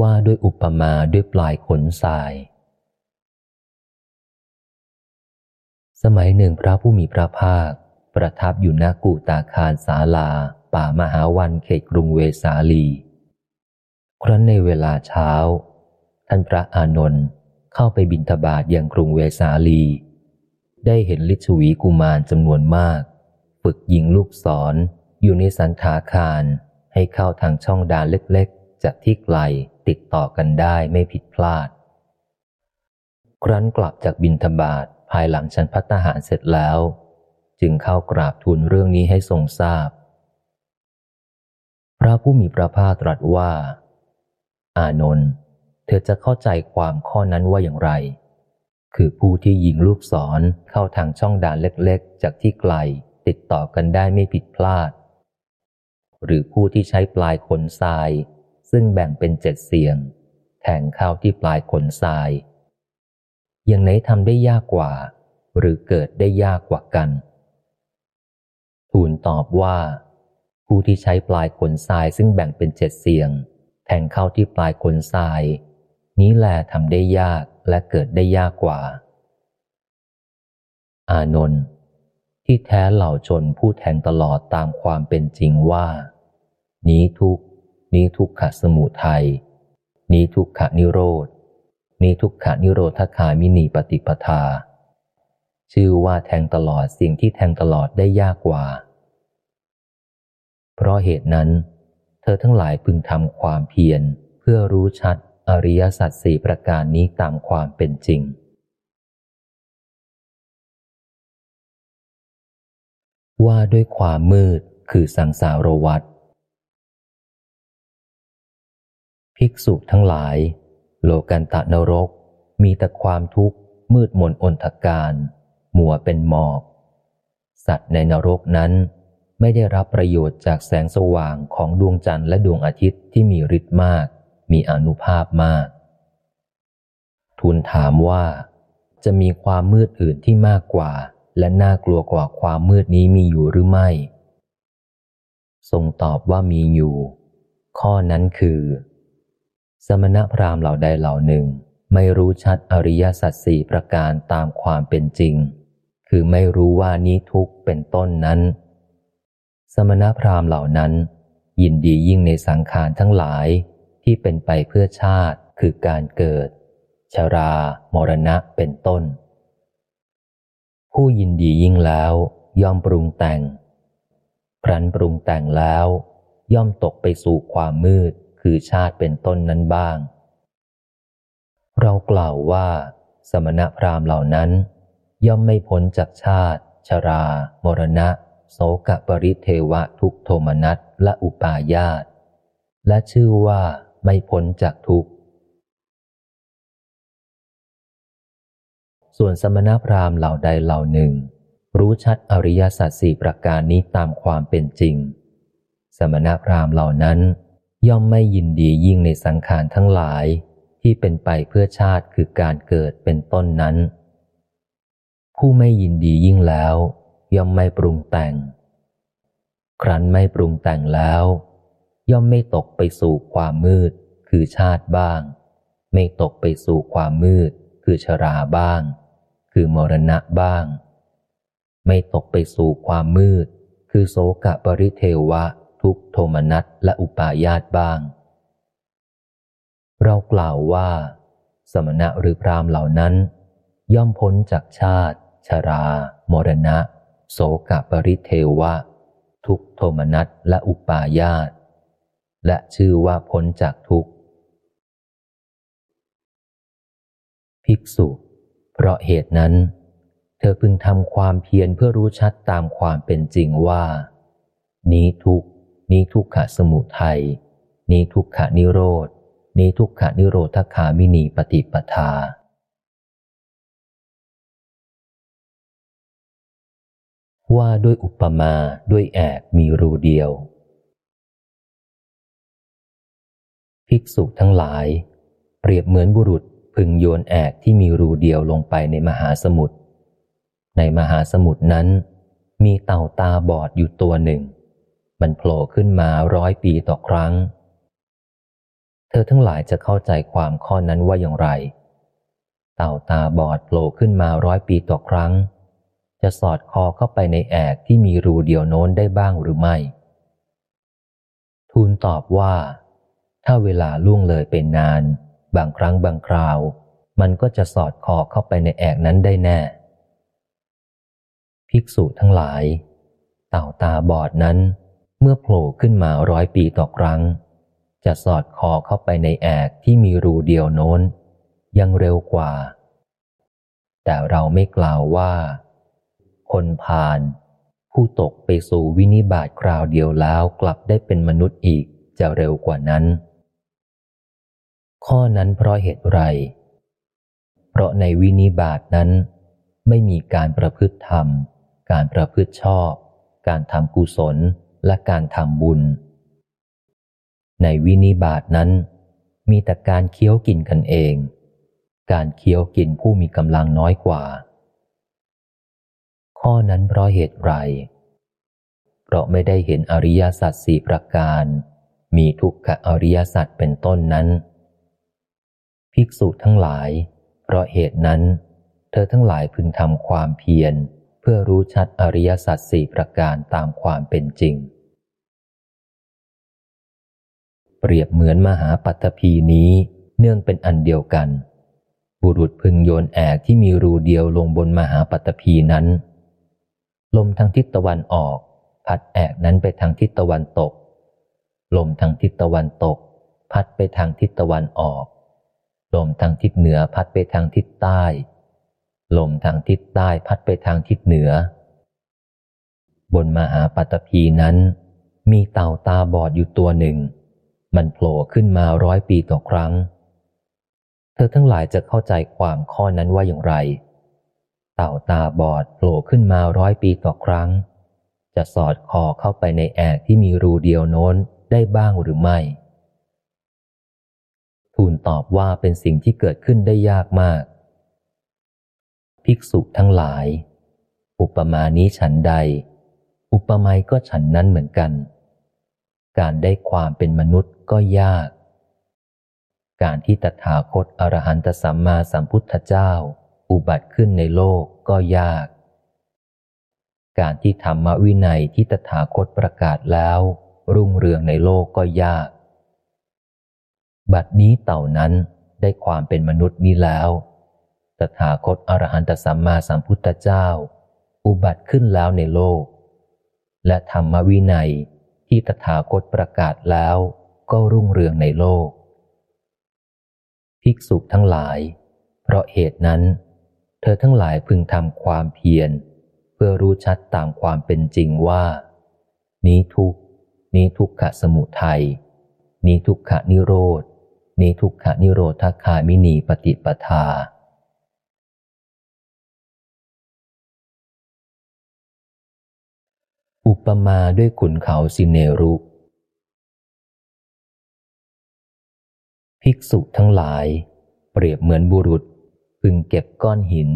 Speaker 1: ว่าด้วยอุปมาด้วยปลายขนทราย สมัยหนึ่งพระผู้มีพระภาค ประทับอยู่ณกูตาคารสาลา ป่ามหาวันเขตกรุงเวสาลี ครั้นในเวลาเช้า ท่านพระอานนท์เข้าไปบินทบาทยังกรุงเวสาลี ได้เห็นลิชวีกุมารจำนวนมาก ฝึกยิงลูกศรออยู่ในสันถาคารให้เข้าทางช่องดานเล็กๆจากที่ไกล ติดต่อกันได้ไม่ผิดพลาด ครั้นกลับจากบินธบาตภายหลังฉันพัตหารเสร็จแล้ว จึงเข้ากราบทูลเรื่องนี้ให้ทรงทราบ พระผู้มีพระภาคตรัสว่า อานนท์เธอจะเข้าใจความข้อนั้นว่าอย่างไร คือผู้ที่ยิงลูกศรเข้าทางช่องด่านเล็กๆ จากที่ไกลติดต่อกันได้ไม่ผิดพลาด หรือผู้ที่ใช้ปลายขนทราย ซึ่งแบ่งเป็นเจ็ดเสียง แทงเข้าที่ปลายขนทราย อย่างไหนทำได้ยากกว่า หรือเกิดได้ยากกว่ากัน ทูลตอบว่า ผู้ที่ใช้ปลายขนทรายซึ่งแบ่งเป็นเจ็ดเสียง แทงเข้าที่ปลายขนทราย นี้แหละทำได้ยากและเกิดได้ยากกว่า อานนท์ที่แท้เหล่าชนผู้แทงตลอดตามความเป็นจริงว่า นี้ทุก นี้ทุกขะสมุทัย นี้ทุกขะนิโรธ นี้ทุกขะนิโรธคามินีปฏิปทา ชื่อว่าแทงตลอดสิ่งที่แทงตลอดได้ยากกว่า เพราะเหตุนั้น เธอทั้งหลายพึงทำความเพียรเพื่อรู้ชัดอริยสัจสี่ประการนี้ตามความเป็นจริง ว่าด้วยความมืดคือสังสารวัฏ ภิกษุทั้งหลาย โลกันตะนรก มีแต่ความทุกข์ มืดมนอนทการมัวเป็นหมอก สัตว์ในนรกนั้น ไม่ได้รับประโยชน์จากแสงสว่างของดวงจันทร์และดวงอาทิตย์ที่มีฤทธิ์มาก มีอนุภาพมาก ทูลถามว่า จะมีความมืดอื่นที่มากกว่า และน่ากลัวกว่าความมืดนี้มีอยู่หรือไม่ ทรงตอบว่ามีอยู่ ข้อนั้นคือ สมณพราหมณ์เหล่าใดเหล่าหนึ่ง ไม่รู้ชัดอริยสัจสี่ประการตามความเป็นจริง คือไม่รู้ว่านี้ทุกเป็นต้นนั้น สมณพราหมณ์เหล่านั้น ยินดียิ่งในสังขารทั้งหลายที่เป็นไปเพื่อชาติคือการเกิด ชรา มรณะเป็นต้น ผู้ยินดียิ่งแล้วย่อมปรุงแต่ง ครั้นปรุงแต่งแล้ว ย่อมตกไปสู่ความมืด คือชาติเป็นต้นนั้นบ้าง เรากล่าวว่า สมณพราหมณ์เหล่านั้น ย่อมไม่พ้นจากชาติ ชรา มรณะ โสกปริเทวะทุกโทมนัสและอุปาญาต และชื่อว่าไม่พ้นจากทุกข์ส่วนสมณพราหมณ์เหล่าใดเหล่าหนึ่ง รู้ชัดอริยสัจสี่ประการนี้ตามความเป็นจริง สมณพราหมณ์เหล่านั้น ย่อมไม่ยินดียิ่งในสังขารทั้งหลาย ที่เป็นไปเพื่อชาติคือการเกิดเป็นต้นนั้น ผู้ไม่ยินดียิ่งแล้ว ย่อมไม่ปรุงแต่ง ครั้นไม่ปรุงแต่งแล้ว ย่อมไม่ตกไปสู่ความมืด คือชาติบ้าง ไม่ตกไปสู่ความมืด คือชราบ้าง คือมรณะบ้าง ไม่ตกไปสู่ความมืด คือโสกะปริเทวะ ทุกโทมนัสและอุปาญาตบ้าง เรากล่าวว่า สมณะหรือพรามเหล่านั้น ย่อมพ้นจากชาติ ชรา มรณะ โสกปริเทวะ ทุกโทมนัสและอุปาญาต และชื่อว่าพ้นจากทุกข์ภิกษุ เพราะเหตุนั้น เธอพึงทำความเพียรเพื่อรู้ชัดตามความเป็นจริงว่า นี้ทุก นี้ทุกขะสมุทัยนี้ทุกขะนิโรธนี้ทุกขะนิโรธคามินีปฏิปทา ว่าด้วยอุปมาด้วยแอกมีรูเดียว ภิกษุทั้งหลาย เปรียบเหมือนบุรุษพึงโยนแอกที่มีรูเดียวลงไปในมหาสมุทรในมหาสมุทรนั้น มีเต่าตาบอดอยู่ตัวหนึ่ง มันโผล่ขึ้นมาร้อยปีต่อครั้ง เธอทั้งหลายจะเข้าใจความข้อนั้นว่าอย่างไร เต่าตาบอดโผล่ขึ้นมาร้อยปีต่อครั้ง จะสอดคอเข้าไปในแอกที่มีรูเดียวโน้นได้บ้างหรือไม่ ทูลตอบว่า ถ้าเวลาล่วงเลยเป็นนาน บางครั้งบางคราว มันก็จะสอดคอเข้าไปในแอกนั้นได้แน่ ภิกษุทั้งหลาย เต่าตาบอดนั้น เมื่อโผล่ขึ้นมาร้อยปีต่อครั้ง จะสอดคอเข้าไปในแอกที่มีรูเดียวโน้น ยังเร็วกว่า แต่เราไม่กล่าวว่า คนผ่าน ผู้ตกไปสู่วินิบาตคราวเดียวแล้วกลับได้เป็นมนุษย์อีกจะเร็วกว่านั้น ข้อนั้นเพราะเหตุไร เพราะในวินิบาตนั้น ไม่มีการประพฤติธรรม การประพฤติชอบ การทำกุศล และการทำบุญ ในวินิบาตนั้น มีแต่การเคี้ยวกินกันเอง การเคี้ยวกินผู้มีกำลังน้อยกว่า ข้อนั้นเพราะเหตุไร เพราะไม่ได้เห็นอริยสัจสี่ประการ มีทุกขอริยสัจเป็นต้นนั้น ภิกษุทั้งหลาย เพราะเหตุนั้น เธอทั้งหลายพึงทำความเพียร พื่อรู้ชัดอริยสัจสี่ประการตามความเป็นจริง เปรียบเหมือนมหาปัตภีนี้เนื่องเป็นอันเดียวกัน บุรุษพึงโยนแอกที่มีรูเดียวลงบนมหาปัตภีนั้น ลมทางทิศตะวันออก พัดแอกนั้นไปทางทิศตะวันตก ลมทางทิศตะวันตก พัดไปทางทิศตะวันออก ลมทางทิศเหนือพัดไปทางทิศใต้ ลมทางทิศใต้พัดไปทางทิศเหนือ บนมหาปัตภีนั้น มีเต่าตาบอดอยู่ตัวหนึ่ง มันโผล่ขึ้นมาร้อยปีต่อครั้ง เธอทั้งหลายจะเข้าใจความข้อนั้นว่าอย่างไร เต่าตาบอดโผล่ขึ้นมาร้อยปีต่อครั้ง จะสอดคอเข้าไปในแอกที่มีรูเดียวโน้นได้บ้างหรือไม่ทูลตอบว่าเป็นสิ่งที่เกิดขึ้นได้ยากมาก ภิกษุทั้งหลาย อุปมานี้ฉันใด อุปไมยก็ฉันนั้นเหมือนกัน การได้ความเป็นมนุษย์ก็ยาก การที่ตถาคตอรหันตสัมมาสัมพุทธเจ้า อุบัติขึ้นในโลกก็ยาก การที่ธรรมวินัยที่ตถาคตประกาศแล้ว รุ่งเรืองในโลกก็ยาก บัดนี้เต่านั้นได้ความเป็นมนุษย์นี้แล้ว ตถาคตอรหันตสัมมาสัมพุทธเจ้า อุบัติขึ้นแล้วในโลก และธรรมวินัยที่ตถาคตประกาศแล้วก็รุ่งเรืองในโลก ภิกษุทั้งหลาย เพราะเหตุนั้น เธอทั้งหลายพึงทำความเพียร เพื่อรู้ชัดตามความเป็นจริงว่า นี้ทุกนี้ทุกขะสมุทัยนี้ทุกขะนิโรธนี้ทุกขะนิโรธคามินีปฏิปทา ปมาด้วยขุนเขาสิเนรุ ภิกษุทั้งหลาย เปรียบเหมือนบุรุษ พึงเก็บก้อนหิน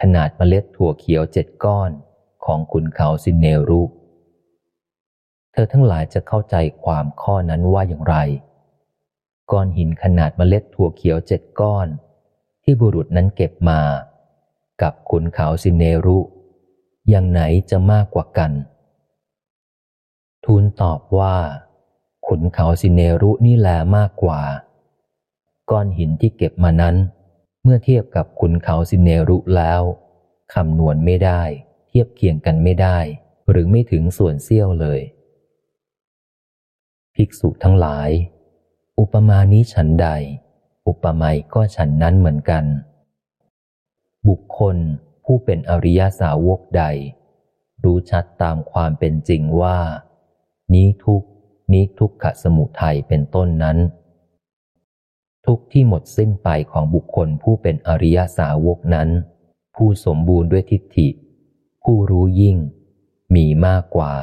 Speaker 1: ขนาดเมล็ดถั่วเขียวเจ็ดก้อนของขุนเขาสิเนรุ เธอทั้งหลายจะเข้าใจความข้อนั้นว่าอย่างไร ก้อนหินขนาดเมล็ดถั่วเขียวเจ็ดก้อน ที่บุรุษนั้นเก็บมา กับขุนเขาสินเนรุ อย่างไหนจะมากกว่ากัน ทูลตอบว่าขุนเขาสินเนรุนี่แลมากกว่า ก้อนหินที่เก็บมานั้น เมื่อเทียบกับขุนเขาสินเนรุแล้วคำนวณไม่ได้ เทียบเคียงกันไม่ได้ หรือไม่ถึงส่วนเสี้ยวเลย ภิกษุทั้งหลาย อุปมานี้ฉันใด อุปไมยก็ฉันนั้นเหมือนกัน บุคคลผู้เป็นอริยสาวกใด รู้ชัดตามความเป็นจริงว่า นี้ทุกนี้ทุกขสมุทัยเป็นต้นนั้น ทุกที่หมดสิ้นไปของบุคคลผู้เป็นอริยสาวกนั้น ผู้สมบูรณ์ด้วยทิฏฐิ ผู้รู้ยิ่ง มีมากกว่า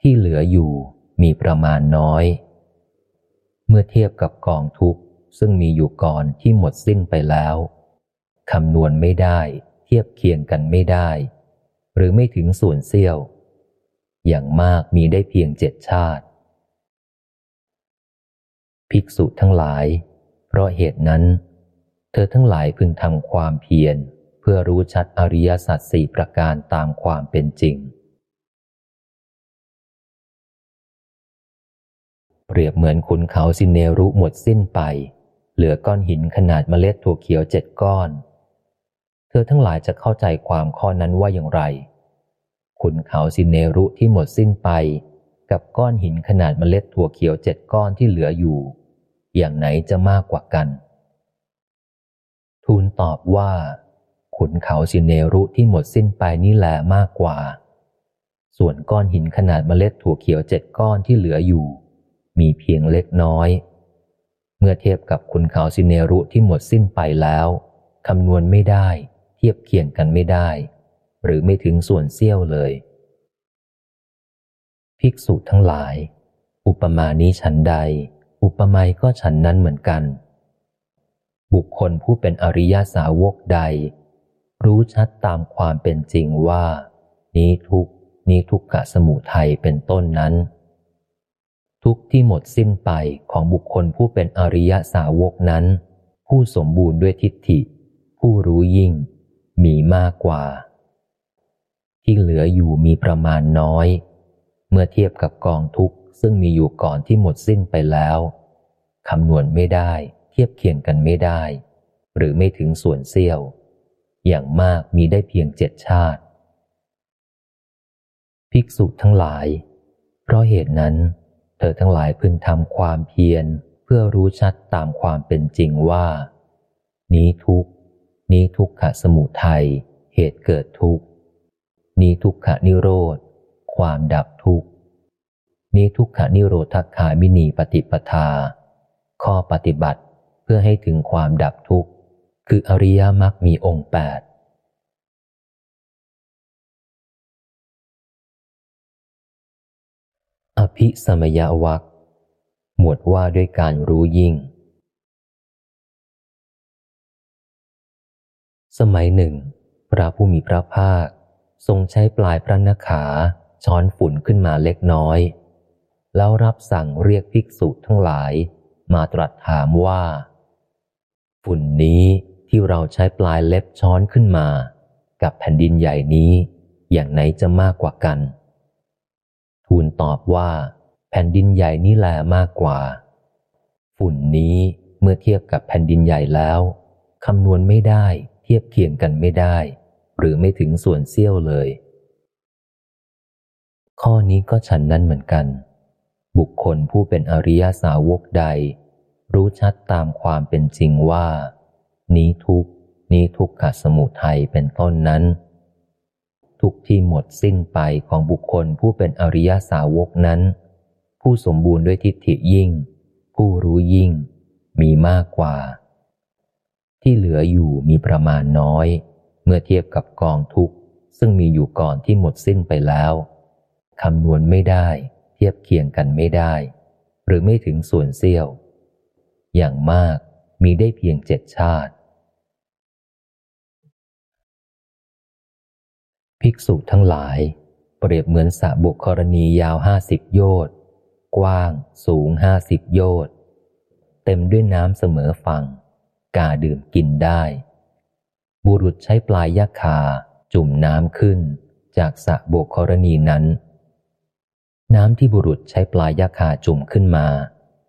Speaker 1: ที่เหลืออยู่มีประมาณน้อย เมื่อเทียบกับกองทุกข์ซึ่งมีอยู่ก่อนที่หมดสิ้นไปแล้วคำนวณไม่ได้ เทียบเคียงกันไม่ได้ หรือไม่ถึงส่วนเสี้ยว อย่างมากมีได้เพียงเจ็ดชาติ ภิกษุทั้งหลาย เพราะเหตุนั้น เธอทั้งหลายพึงทำความเพียรเพื่อรู้ชัดอริยสัจสี่ประการตามความเป็นจริง เปรียบเหมือนขุนเขาสินเนรุหมดสิ้นไป เหลือก้อนหินขนาดเมล็ดถั่วเขียวเจ็ดก้อน เธอทั้งหลายจะเข้าใจความข้อนั้นว่าอย่างไร ขุนเขาสินเนรุที่หมดสิ้นไป กับก้อนหินขนาดเมล็ดถั่วเขียวเจ็ดก้อนที่เหลืออยู่ อย่างไหนจะมากกว่ากัน ทูลตอบว่า ขุนเขาสินเนรุที่หมดสิ้นไปนี่แหละมากกว่า ส่วนก้อนหินขนาดเมล็ดถั่วเขียวเจ็ดก้อนที่เหลืออยู่ มีเพียงเล็กน้อย เมื่อเทียบกับคุณเขาสินเนรุที่หมดสิ้นไปแล้วคำนวณไม่ได้ เทียบเคียงกันไม่ได้ หรือไม่ถึงส่วนเสี้ยวเลย ภิกษุทั้งหลาย อุปมานี้ฉันใด อุปไมยก็ฉันนั้นเหมือนกัน บุคคลผู้เป็นอริยาสาวกใด รู้ชัดตามความเป็นจริงว่า นี้ทุกนี้ทุกขะสมุทัยเป็นต้นนั้น ทุกที่หมดสิ้นไปของบุคคลผู้เป็นอริยสาวกนั้น ผู้สมบูรณ์ด้วยทิฏฐิ ผู้รู้ยิ่ง มีมากกว่า ที่เหลืออยู่มีประมาณน้อย เมื่อเทียบกับกองทุกซึ่งมีอยู่ก่อนที่หมดสิ้นไปแล้วคำนวณไม่ได้ เทียบเคียงกันไม่ได้ หรือไม่ถึงส่วนเสี้ยว อย่างมากมีได้เพียงเจ็ดชาติ ภิกษุทั้งหลาย เพราะเหตุนั้น เธอทั้งหลายพึงทำความเพียรเพื่อรู้ชัดตามความเป็นจริงว่า นี้ทุกนี้ทุกขะสมุทัยเหตุเกิดทุก นี้ทุกขะนิโรธ ความดับทุกนี้ทุกขะนิโรธคามินีปฏิปทา ข้อปฏิบัติเพื่อให้ถึงความดับทุกข์ คืออริยมรรคมีองค์แปดอภิสมยวัคหมวดว่าด้วยการรู้ยิ่ง สมัยหนึ่ง พระผู้มีพระภาค ทรงใช้ปลายพระนขาช้อนฝุ่นขึ้นมาเล็กน้อย แล้วรับสั่งเรียกภิกษุทั้งหลายมาตรัสถามว่า ฝุ่นนี้ที่เราใช้ปลายเล็บช้อนขึ้นมา กับแผ่นดินใหญ่นี้อย่างไหนจะมากกว่ากัน ทูลตอบว่า แผ่นดินใหญ่นี่แหละมากกว่า ฝุ่นนี้เมื่อเทียบกับแผ่นดินใหญ่แล้วคำนวณไม่ได้ เทียบเคียงกันไม่ได้ หรือไม่ถึงส่วนเสี้ยวเลย ข้อนี้ก็ฉันนั้นเหมือนกัน บุคคลผู้เป็นอริยสาวกใด รู้ชัดตามความเป็นจริงว่า นี้ทุกนี้ทุกขสมุทัยเป็นต้นนั้น ทุกที่หมดสิ้นไปของบุคคลผู้เป็นอริยสาวกนั้น ผู้สมบูรณ์ด้วยทิฏฐิยิ่ง ผู้รู้ยิ่ง มีมากกว่า ที่เหลืออยู่มีประมาณน้อย เมื่อเทียบกับกองทุกข์ซึ่งมีอยู่ก่อนที่หมดสิ้นไปแล้วคำนวณไม่ได้ เทียบเคียงกันไม่ได้ หรือไม่ถึงส่วนเสี้ยว อย่างมากมีได้เพียงเจ็ดชาติ ภิกษุทั้งหลาย เปรียบเหมือนสระบุครณียาวห้าสิบโยชน์กว้างสูงห้าสิบโยชน์เต็มด้วยน้ำเสมอฝั่ง กาดื่มกินได้ บุรุษใช้ปลายยาคาจุ่มน้ำขึ้น จากสระบุครณีนั้น น้ำที่บุรุษใช้ปลายยาคาจุ่มขึ้นมา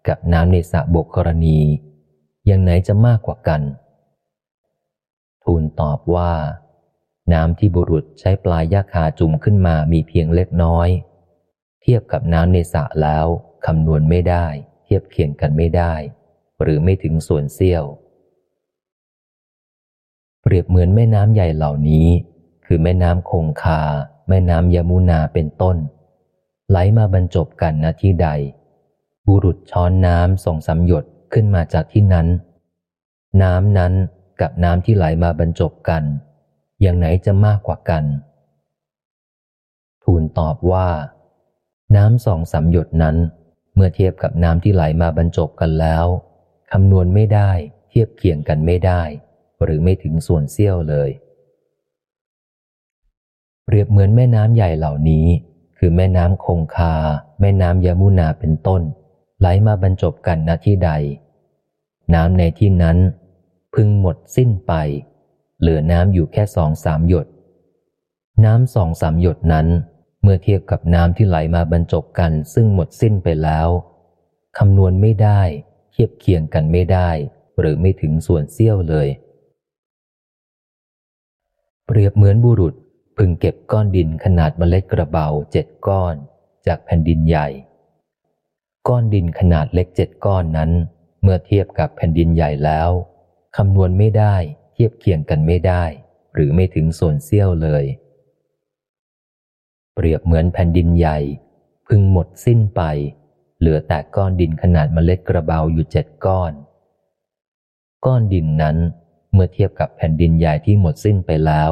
Speaker 1: กับน้ำในสระบุครณียังไหนจะมากกว่ากัน ทูลตอบว่า น้ำที่บุรุษใช้ปลายยาคาจุ่มขึ้นมามีเพียงเล็กน้อย เทียบกับน้ำในสระแล้วคำนวณไม่ได้ เทียบเคียงกันไม่ได้ หรือไม่ถึงส่วนเสี้ยว เปรียบเหมือนแม่น้ำใหญ่เหล่านี้ คือแม่น้ำคงคา แม่น้ำยมุนาเป็นต้น ไหลมาบรรจบกันณที่ใด บุรุษช้อนน้ำส่งสำหยดขึ้นมาจากที่นั้น น้ำนั้นกับน้ำที่ไหลมาบรรจบกัน อย่างไหนจะมากกว่ากัน ทูลตอบว่า น้ำสองสามหยดนั้น เมื่อเทียบกับน้ำที่ไหลมาบรรจบกันแล้วคำนวณไม่ได้ เทียบเคียงกันไม่ได้ หรือไม่ถึงส่วนเสี้ยวเลย เปรียบเหมือนแม่น้ำใหญ่เหล่านี้ คือแม่น้ำคงคา แม่น้ำยามุนาเป็นต้น ไหลมาบรรจบกันณที่ใด น้ำในที่นั้น พึงหมดสิ้นไป เหลือน้ำอยู่แค่สองสามหยด น้ำสองสามหยดนั้น เมื่อเทียบกับน้ำที่ไหลมาบรรจบกันซึ่งหมดสิ้นไปแล้วคำนวณไม่ได้ เทียบเคียงกันไม่ได้ หรือไม่ถึงส่วนเสี้ยวเลย เปรียบเหมือนบุรุษพึงเก็บก้อนดินขนาดเมล็ดกระเบาเจ็ดก้อน จากแผ่นดินใหญ่ ก้อนดินขนาดเล็กเจ็ดก้อนนั้น เมื่อเทียบกับแผ่นดินใหญ่แล้วคำนวณไม่ได้เทียบเคียงกันไม่ได้ หรือไม่ถึงส่วนเสี้ยวเลย เปรียบเหมือนแผ่นดินใหญ่ พึงหมดสิ้นไป เหลือแต่ก้อนดินขนาดเมล็ดกระเบาอยู่เจ็ดก้อน ก้อนดินนั้น เมื่อเทียบกับแผ่นดินใหญ่ที่หมดสิ้นไปแล้ว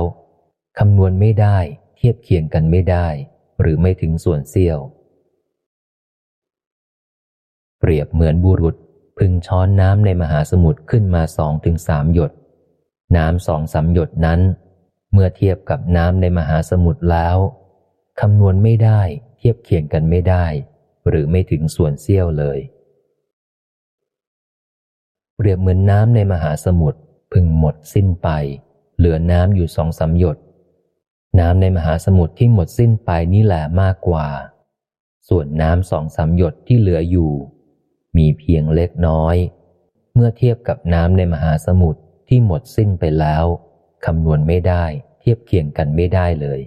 Speaker 1: คำนวณไม่ได้ เทียบเคียงกันไม่ได้ หรือไม่ถึงส่วนเสี้ยว เปรียบเหมือนบุรุษพึงช้อนน้ำในมหาสมุทรขึ้นมาสองถึงสามหยด น้ำสองสามหยดนั้น เมื่อเทียบกับน้ำในมหาสมุทรแล้วคำนวณไม่ได้ เทียบเคียงกันไม่ได้ หรือไม่ถึงส่วนเสี้ยวเลย เปรียบเหมือนน้ำในมหาสมุทร พึงหมดสิ้นไป เหลือน้ำอยู่สองสาหยด น้ำในมหาสมุทรที่หมดสิ้นไปนี่แหละมากกว่า ส่วนน้ำสองสาหยดที่เหลืออยู่ มีเพียงเล็กน้อย เมื่อเทียบกับน้ำในมหาสมุทรที่หมดสิ้นไปแล้วคำนวณไม่ได้เทียบเคียงกันไม่ได้เลย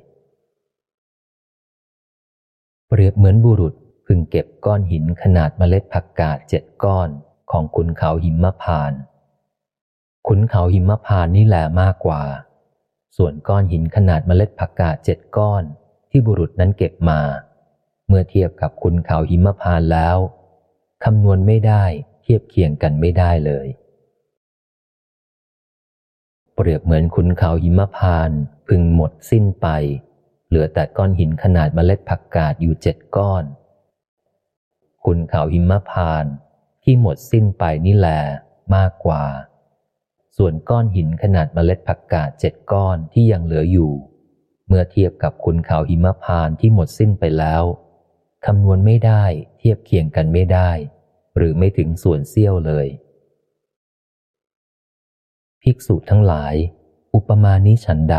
Speaker 1: เปรียบเหมือนบุรุษพึงเก็บก้อนหินขนาดเมล็ดผักกาดเจ็ดก้อนของขุนเขาหิมพาน ขุนเขาหิมพานนี่แหละมากกว่า ส่วนก้อนหินขนาดเมล็ดผักกาดเจ็ดก้อนที่บุรุษนั้นเก็บมา เมื่อเทียบกับขุนเขาหิมพานแล้วคำนวณไม่ได้เทียบเคียงกันไม่ได้เลย เปรียบเหมือนขุนเขาหิมพานพึงหมดสิ้นไป เหลือแต่ก้อนหินขนาดเมล็ดผักกาดอยู่เจ็ดก้อนขุนเขาหิมพานที่หมดสิ้นไปนี่แหละมากกว่า ส่วนก้อนหินขนาดเมล็ดผักกาดเจ็ดก้อนที่ยังเหลืออยู่ เมื่อเทียบกับขุนเขาหิมพานที่หมดสิ้นไปแล้วคำนวณไม่ได้เทียบเคียงกันไม่ได้ หรือไม่ถึงส่วนเสี้ยวเลย ภิกษุทั้งหลาย อุปมานี้ฉันใด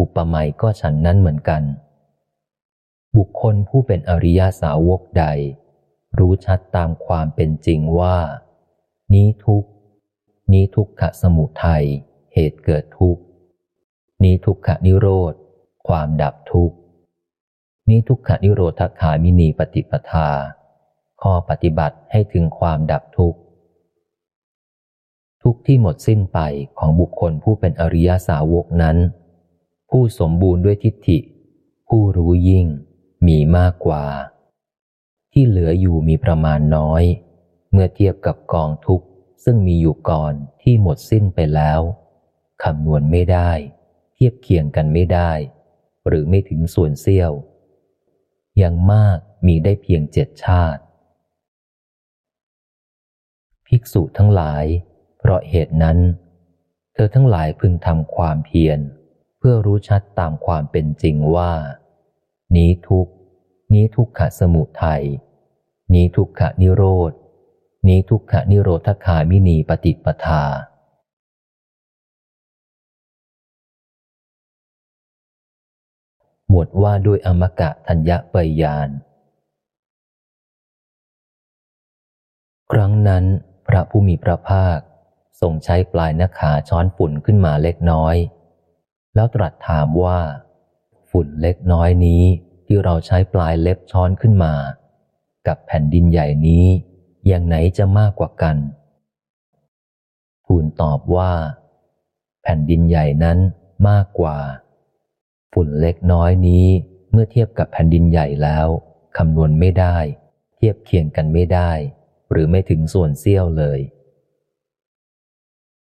Speaker 1: อุปไมยก็ฉันนั้นเหมือนกัน บุคคลผู้เป็นอริยาสาวกใด รู้ชัดตามความเป็นจริงว่า นี้ทุก นี้ทุกขะสมุทัยเหตุเกิดทุกข์ นี้ทุกขะนิโรธ ความดับทุกข์ นี้ทุกขะนิโรธขามินีปฏิปทา ข้อปฏิบัติให้ถึงความดับทุกข์ ทุกที่หมดสิ้นไปของบุคคลผู้เป็นอริยสาวกนั้น ผู้สมบูรณ์ด้วยทิฏฐิ ผู้รู้ยิ่ง มีมากกว่า ที่เหลืออยู่มีประมาณน้อย เมื่อเทียบกับกองทุกข์ ซึ่งมีอยู่ก่อนที่หมดสิ้นไปแล้วคำนวณไม่ได้ เทียบเคียงกันไม่ได้ หรือไม่ถึงส่วนเสี้ยว อย่างมากมีได้เพียงเจ็ดชาติ ภิกษุทั้งหลาย เพราะเหตุนั้น เธอทั้งหลายพึงทำความเพียร เพื่อรู้ชัดตามความเป็นจริงว่า นี้ทุกนี้ทุกขะสมุทัยนี้ทุกขะนิโรธ นี้ทุกขนิโรธคามินีปฏิปทา หมวดว่าด้วยอมกะทัญญะปยาน ครั้งนั้นพระผู้มีพระภาคทรงใช้ปลายนาขาช้อนฝุ่นขึ้นมาเล็กน้อย แล้วตรัสถามว่า ฝุ่นเล็กน้อยนี้ที่เราใช้ปลายเล็บช้อนขึ้นมา กับแผ่นดินใหญ่นี้ อย่างไหนจะมากกว่ากัน ทูลตอบว่า แผ่นดินใหญ่นั้นมากกว่า ฝุ่นเล็กน้อยนี้เมื่อเทียบกับแผ่นดินใหญ่แล้วคำนวณไม่ได้ เทียบเคียงกันไม่ได้ หรือไม่ถึงส่วนเสี้ยวเลย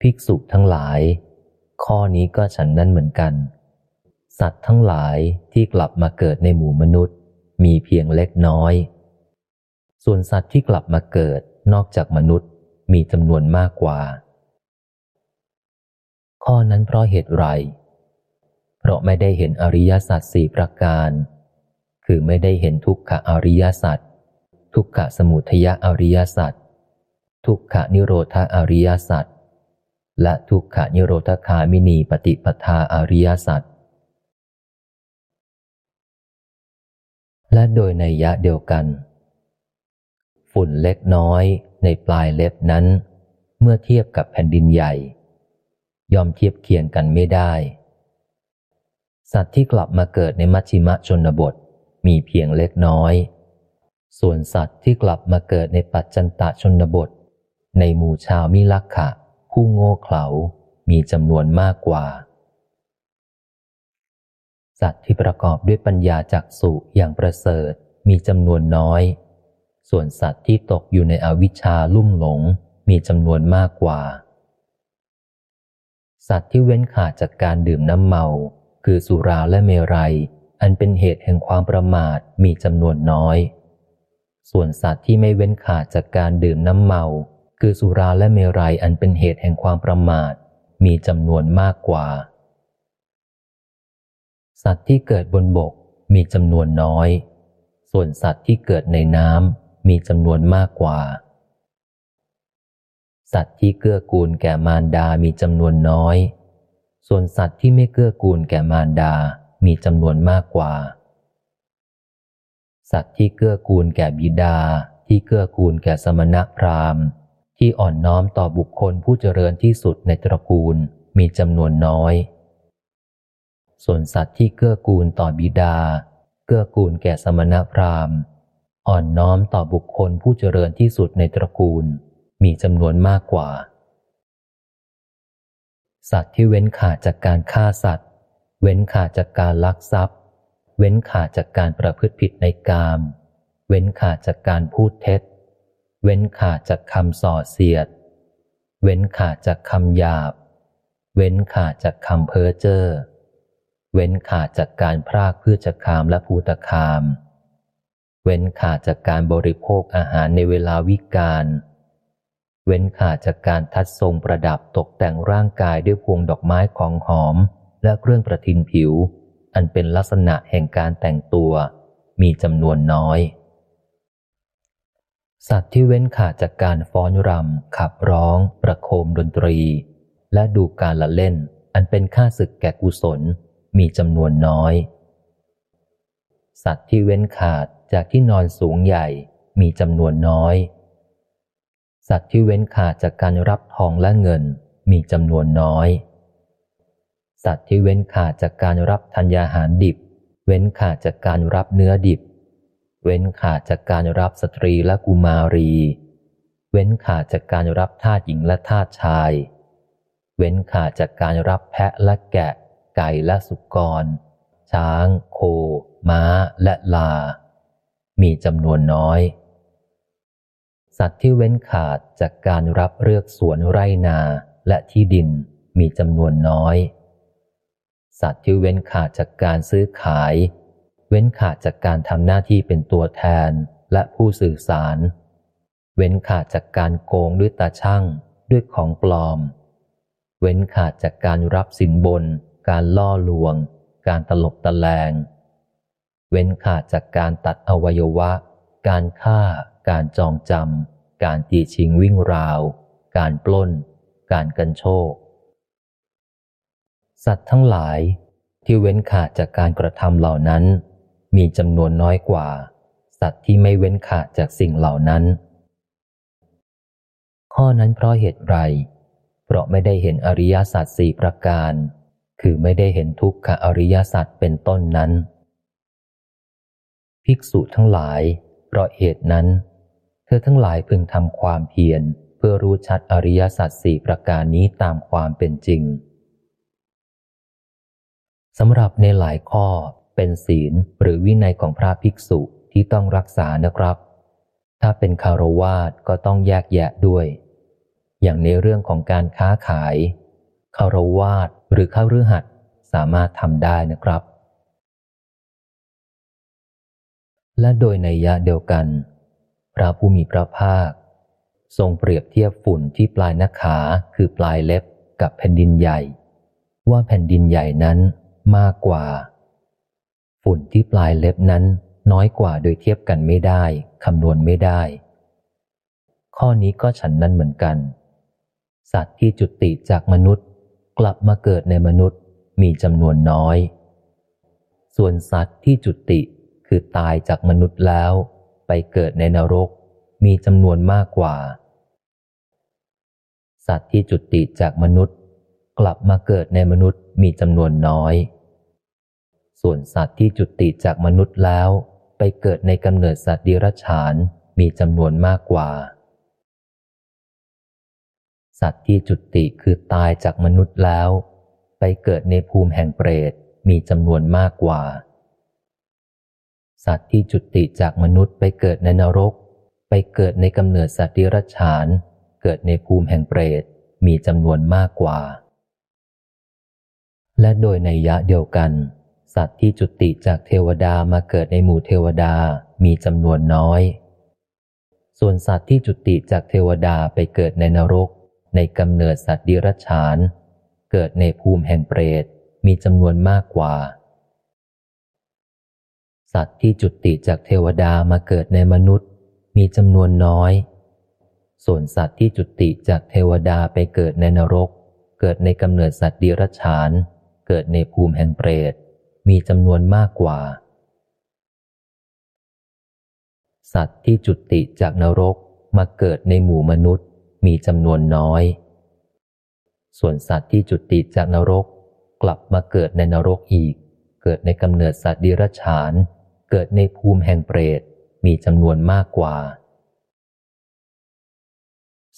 Speaker 1: ภิกษุทั้งหลาย ข้อนี้ก็ฉันนั้นเหมือนกัน สัตว์ทั้งหลายที่กลับมาเกิดในหมู่มนุษย์ มีเพียงเล็กน้อย ส่วนสัตว์ที่กลับมาเกิดนอกจากมนุษย์มีจำนวนมากกว่า ข้อนั้นเพราะเหตุไร เพราะไม่ได้เห็นอริยสัจสี่ประการ คือไม่ได้เห็นทุกขอริยสัจ ทุกขสมุทยอริยสัจ ทุกขนิโรธอริยสัจ และทุกขนิโรธคามินีปฏิปทาอริยสัจ และโดยในยะเดียวกัน ฝุ่นเล็กน้อยในปลายเล็บนั้น เมื่อเทียบกับแผ่นดินใหญ่ ยอมเทียบเคียงกันไม่ได้ สัตว์ที่กลับมาเกิดในมัชชิมะชนบทมีเพียงเล็กน้อย ส่วนสัตว์ที่กลับมาเกิดในปัจจันตชนบท ในหมู่ชาวมิลักขะ ผู้โง่เขลามีจำนวนมากกว่า สัตว์ที่ประกอบด้วยปัญญาจักสุอย่างประเสริฐมีจำนวนน้อย ส่วนสัตว์ที่ตกอยู่ในอวิชชาลุ่มหลงมีจำนวนมากกว่า สัตว์ที่เว้นขาดจากการดื่มน้ำเมา คือสุราและเมรัย อันเป็นเหตุแห่งความประมาทมีจำนวนน้อย ส่วนสัตว์ที่ไม่เว้นขาดจากการดื่มน้ำเมา คือสุราและเมรัยอันเป็นเหตุแห่งความประมาท มีจำนวนมากกว่า สัตว์ที่เกิดบนบกมีจำนวนน้อย ส่วนสัตว์ที่เกิดในน้ำ มีจำนวนมากกว่า สัตว์ที่เกื้อกูลแก่มารดามีจำนวนน้อย ส่วนสัตว์ที่ไม่เกื้อกูลแก่มารดามีจำนวนมากกว่า สัตว์ที่เกื้อกูลแก่บิดา ที่เกื้อกูลแก่สมณะพราหมณ์ ที่อ่อนน้อมต่อบุคคลผู้เจริญที่สุดในตระกูลมีจำนวนน้อย ส่วนสัตว์ที่เกื้อกูลต่อบิดา เกื้อกูลแก่สมณะพราหมณ์ อ่อนน้อมต่อบุคคลผู้เจริญที่สุดในตระกูล มีจำนวนมากกว่า สัตว์ที่เว้นขาดจากการฆ่าสัตว์ เว้นขาดจากการลักทรัพย์ เว้นขาดจากการประพฤติผิดในกาม เว้นขาดจากการพูดเท็จ เว้นขาดจากคำส่อเสียด เว้นขาดจากคำหยาบ เว้นขาดจากคำเพ้อเจ้อเว้นขาดจากการพรากเพื่อจะคามและภูตคาม เว้นขาดจากการบริโภคอาหารในเวลาวิกาล เว้นขาดจากการทัดทรงประดับตกแต่งร่างกายด้วยพวงดอกไม้ของหอม และเครื่องประทินผิว อันเป็นลักษณะแห่งการแต่งตัว มีจำนวนน้อย สัตว์ที่เว้นขาดจากการฟ้อนรำ ขับร้อง ประโคมดนตรี และดูการละเล่น อันเป็นค่าศึกแก่กุศล มีจำนวนน้อย สัตว์ที่เว้นขาด จากที่นอนสูงใหญ่มีจำนวนน้อย สัตว์ที่เว้นขาดจากการรับทองและเงินมีจำนวนน้อย สัตว์ที่เว้นขาดจากการรับธัญญาหารดิบ เว้นขาดจากการรับเนื้อดิบ เว้นขาดจากการรับสตรีและกุมารี เว้นขาดจากการรับทาสหญิงและทาสชาย เว้นขาดจากการรับแพะและแกะ ไก่และสุกร ช้าง โค ม้าและลา มีจำนวนน้อย สัตว์ที่เว้นขาดจากการรับเลือกสวนไร่นาและที่ดินมีจำนวนน้อย สัตว์ที่เว้นขาดจากการซื้อขาย เว้นขาดจากการทำหน้าที่เป็นตัวแทนและผู้สื่อสาร เว้นขาดจากการโกงด้วยตาช่างด้วยของปลอม เว้นขาดจากการรับสินบน การล่อลวง การตลบตะแลง เว้นขาดจากการตัดอวัยวะ การฆ่า การจองจำ การตีชิงวิ่งราว การปล้น การกันโชค สัตว์ทั้งหลายที่เว้นขาดจากการกระทำเหล่านั้น มีจำนวนน้อยกว่า สัตว์ที่ไม่เว้นขาดจากสิ่งเหล่านั้น ข้อนั้นเพราะเหตุไร เพราะไม่ได้เห็นอริยสัจสี่ประการ คือไม่ได้เห็นทุกขอริยสัจเป็นต้นนั้น ภิกษุทั้งหลาย เพราะเหตุนั้น เธอทั้งหลายพึงทำความเพียรเพื่อรู้ชัดอริยสัจสี่ประการนี้ตามความเป็นจริงสำหรับในหลายข้อเป็นศีลหรือวินัยของพระภิกษุที่ต้องรักษานะครับ ถ้าเป็นคารวาสก็ต้องแยกแยะด้วย อย่างในเรื่องของการค้าขายคารวาสหรือข้ารือหัดสามารถทำได้นะครับ และโดยในยะเดียวกัน พระผู้มีพระภาค ทรงเปรียบเทียบฝุ่นที่ปลายนักขาคือปลายเล็บกับแผ่นดินใหญ่ ว่าแผ่นดินใหญ่นั้นมากกว่า ฝุ่นที่ปลายเล็บนั้นน้อยกว่าโดยเทียบกันไม่ได้ คำนวณไม่ได้ ข้อนี้ก็ฉันนั้นเหมือนกัน สัตว์ที่จุติจากมนุษย์ กลับมาเกิดในมนุษย์มีจำนวนน้อย ส่วนสัตว์ที่จุติ คือตายจากมนุษย์แล้ว ไปเกิดในนรก มีจำนวนมากกว่า สัตว์ที่จุติจากมนุษย์ กลับมาเกิดในมนุษย์มีจำนวนน้อย ส่วนสัตว์ที่จุติจากมนุษย์แล้ว ไปเกิดในกำเนิดสัตว์ดิรัจฉานมีจำนวนมากกว่า สัตว์ที่จุติคือตายจากมนุษย์แล้ว ไปเกิดในภูมิแห่งเปรตมีจำนวนมากกว่า สัตว์ที่จุติจากมนุษย์ไปเกิดในนรก ไปเกิดในกำเนิดสัตว์ดิรัจฉาน เกิดในภูมิแห่งเปรตมีจำนวนมากกว่า และโดยในยะเดียวกัน สัตว์ที่จุติจากเทวดามาเกิดในหมู่เทวดามีจำนวนน้อย ส่วนสัตว์ที่จุติจากเทวดาไปเกิดในนรก ในกำเนิดสัตว์ดิรัจฉาน เกิดในภูมิแห่งเปรตมีจำนวนมากกว่า สัตว์ที่จุติจากเทวดามาเกิดในมนุษย์ มีจำนวนน้อย ส่วนสัตว์ที่จุติจากเทวดาไปเกิดในนรก เกิดในกำเนิดสัตว์ดิรัจฉาน เกิดในภูมิแห่งเปรต มีจำนวนมากกว่า สัตว์ที่จุติจากนรกมาเกิดในหมู่มนุษย์ มีจำนวนน้อย ส่วนสัตว์ที่จุติจากนรก กลับมาเกิดในนรกอีก เกิดในกำเนิดสัตว์ดิรัจฉาน เกิดในภูมิแห่งเปรตมีจำนวนมากกว่า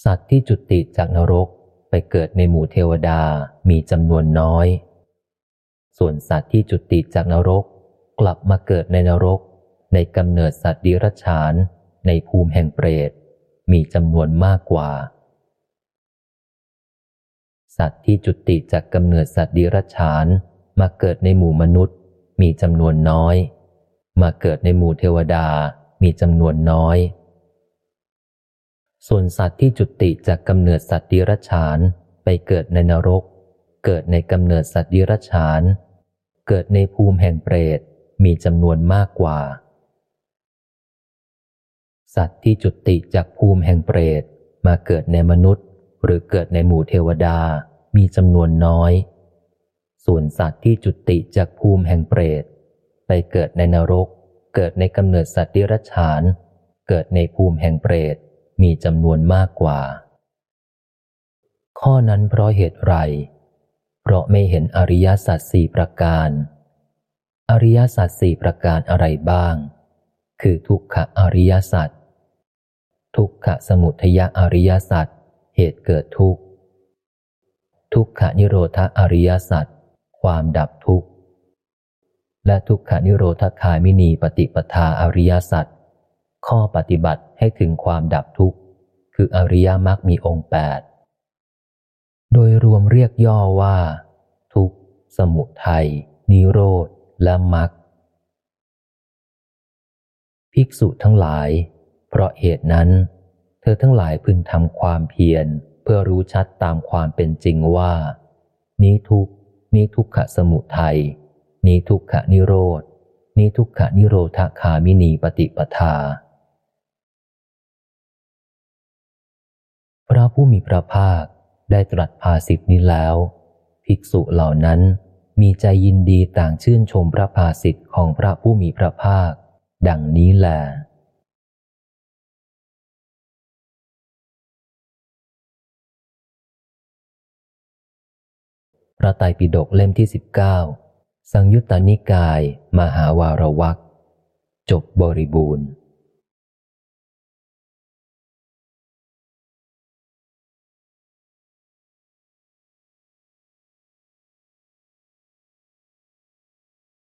Speaker 1: สัตว์ที่จุติจากนรกไปเกิดในหมู่เทวดามีจำนวนน้อย ส่วนสัตว์ที่จุติจากนรกกลับมาเกิดในนรก ในกำเนิดสัตว์ดิรัจฉาน ในภูมิแห่งเปรตมีจำนวนมากกว่า สัตว์ที่จุติจากกำเนิดสัตว์ดิรัจฉานมาเกิดในหมู่มนุษย์มีจำนวนน้อย มาเกิดในหมู่เทวดามีจำนวนน้อย ส่วนสัตว์ที่จุติจากกำเนิดสัตว์ดิรัจฉานไปเกิดในนรก เกิดในกำเนิดสัตว์ดิรัจฉาน เกิดในภูมิแห่งเปรตมีจำนวนมากกว่า สัตว์ที่จุติจากภูมิแห่งเปรตมาเกิดในมนุษย์ หรือเกิดในหมู่เทวดามีจำนวนน้อย ส่วนสัตว์ที่จุติจากภูมิแห่งเปรต ไปเกิดในนรก เกิดในกำเนิดสัตว์ดิรัจฉาน เกิดในภูมิแห่งเปรตมีจำนวนมากกว่า ข้อนั้นเพราะเหตุไร เพราะไม่เห็นอริยสัจสี่ประการ อริยสัจสี่ประการอะไรบ้าง คือทุกขอริยสัจทุกขสมุทยอริยสัจเหตุเกิดทุกข์ ทุกขนิโรธอริยสัจความดับทุกข์ และทุกขนิโรธคามินีปฏิปทาอริยสัจข้อปฏิบัติให้ถึงความดับทุกข์คืออริยมรรคมีองค์แปดโดยรวมเรียกย่อว่า ทุกข์ สมุทัยนิโรธ และมรรคภิกษุทั้งหลาย เพราะเหตุนั้น เธอทั้งหลายพึงทำความเพียรเพื่อรู้ชัดตามความเป็นจริงว่า นี้ทุกนี้ทุกขสมุทัย นี้ทุกขนิโรธนี้ทุกขนิโรธคามินีปฏิปทา พระผู้มีพระภาคได้ตรัสภาสิทธินี้แล้ว ภิกษุเหล่านั้นมีใจยินดีต่างชื่นชมพระภาสิทธิ์ของพระผู้มีพระภาค ดังนี้แหละพระไตรปิฎกเล่มที่สิบเก้า สังยุตตนิกาย มหาวารวักจบบริบูรณ์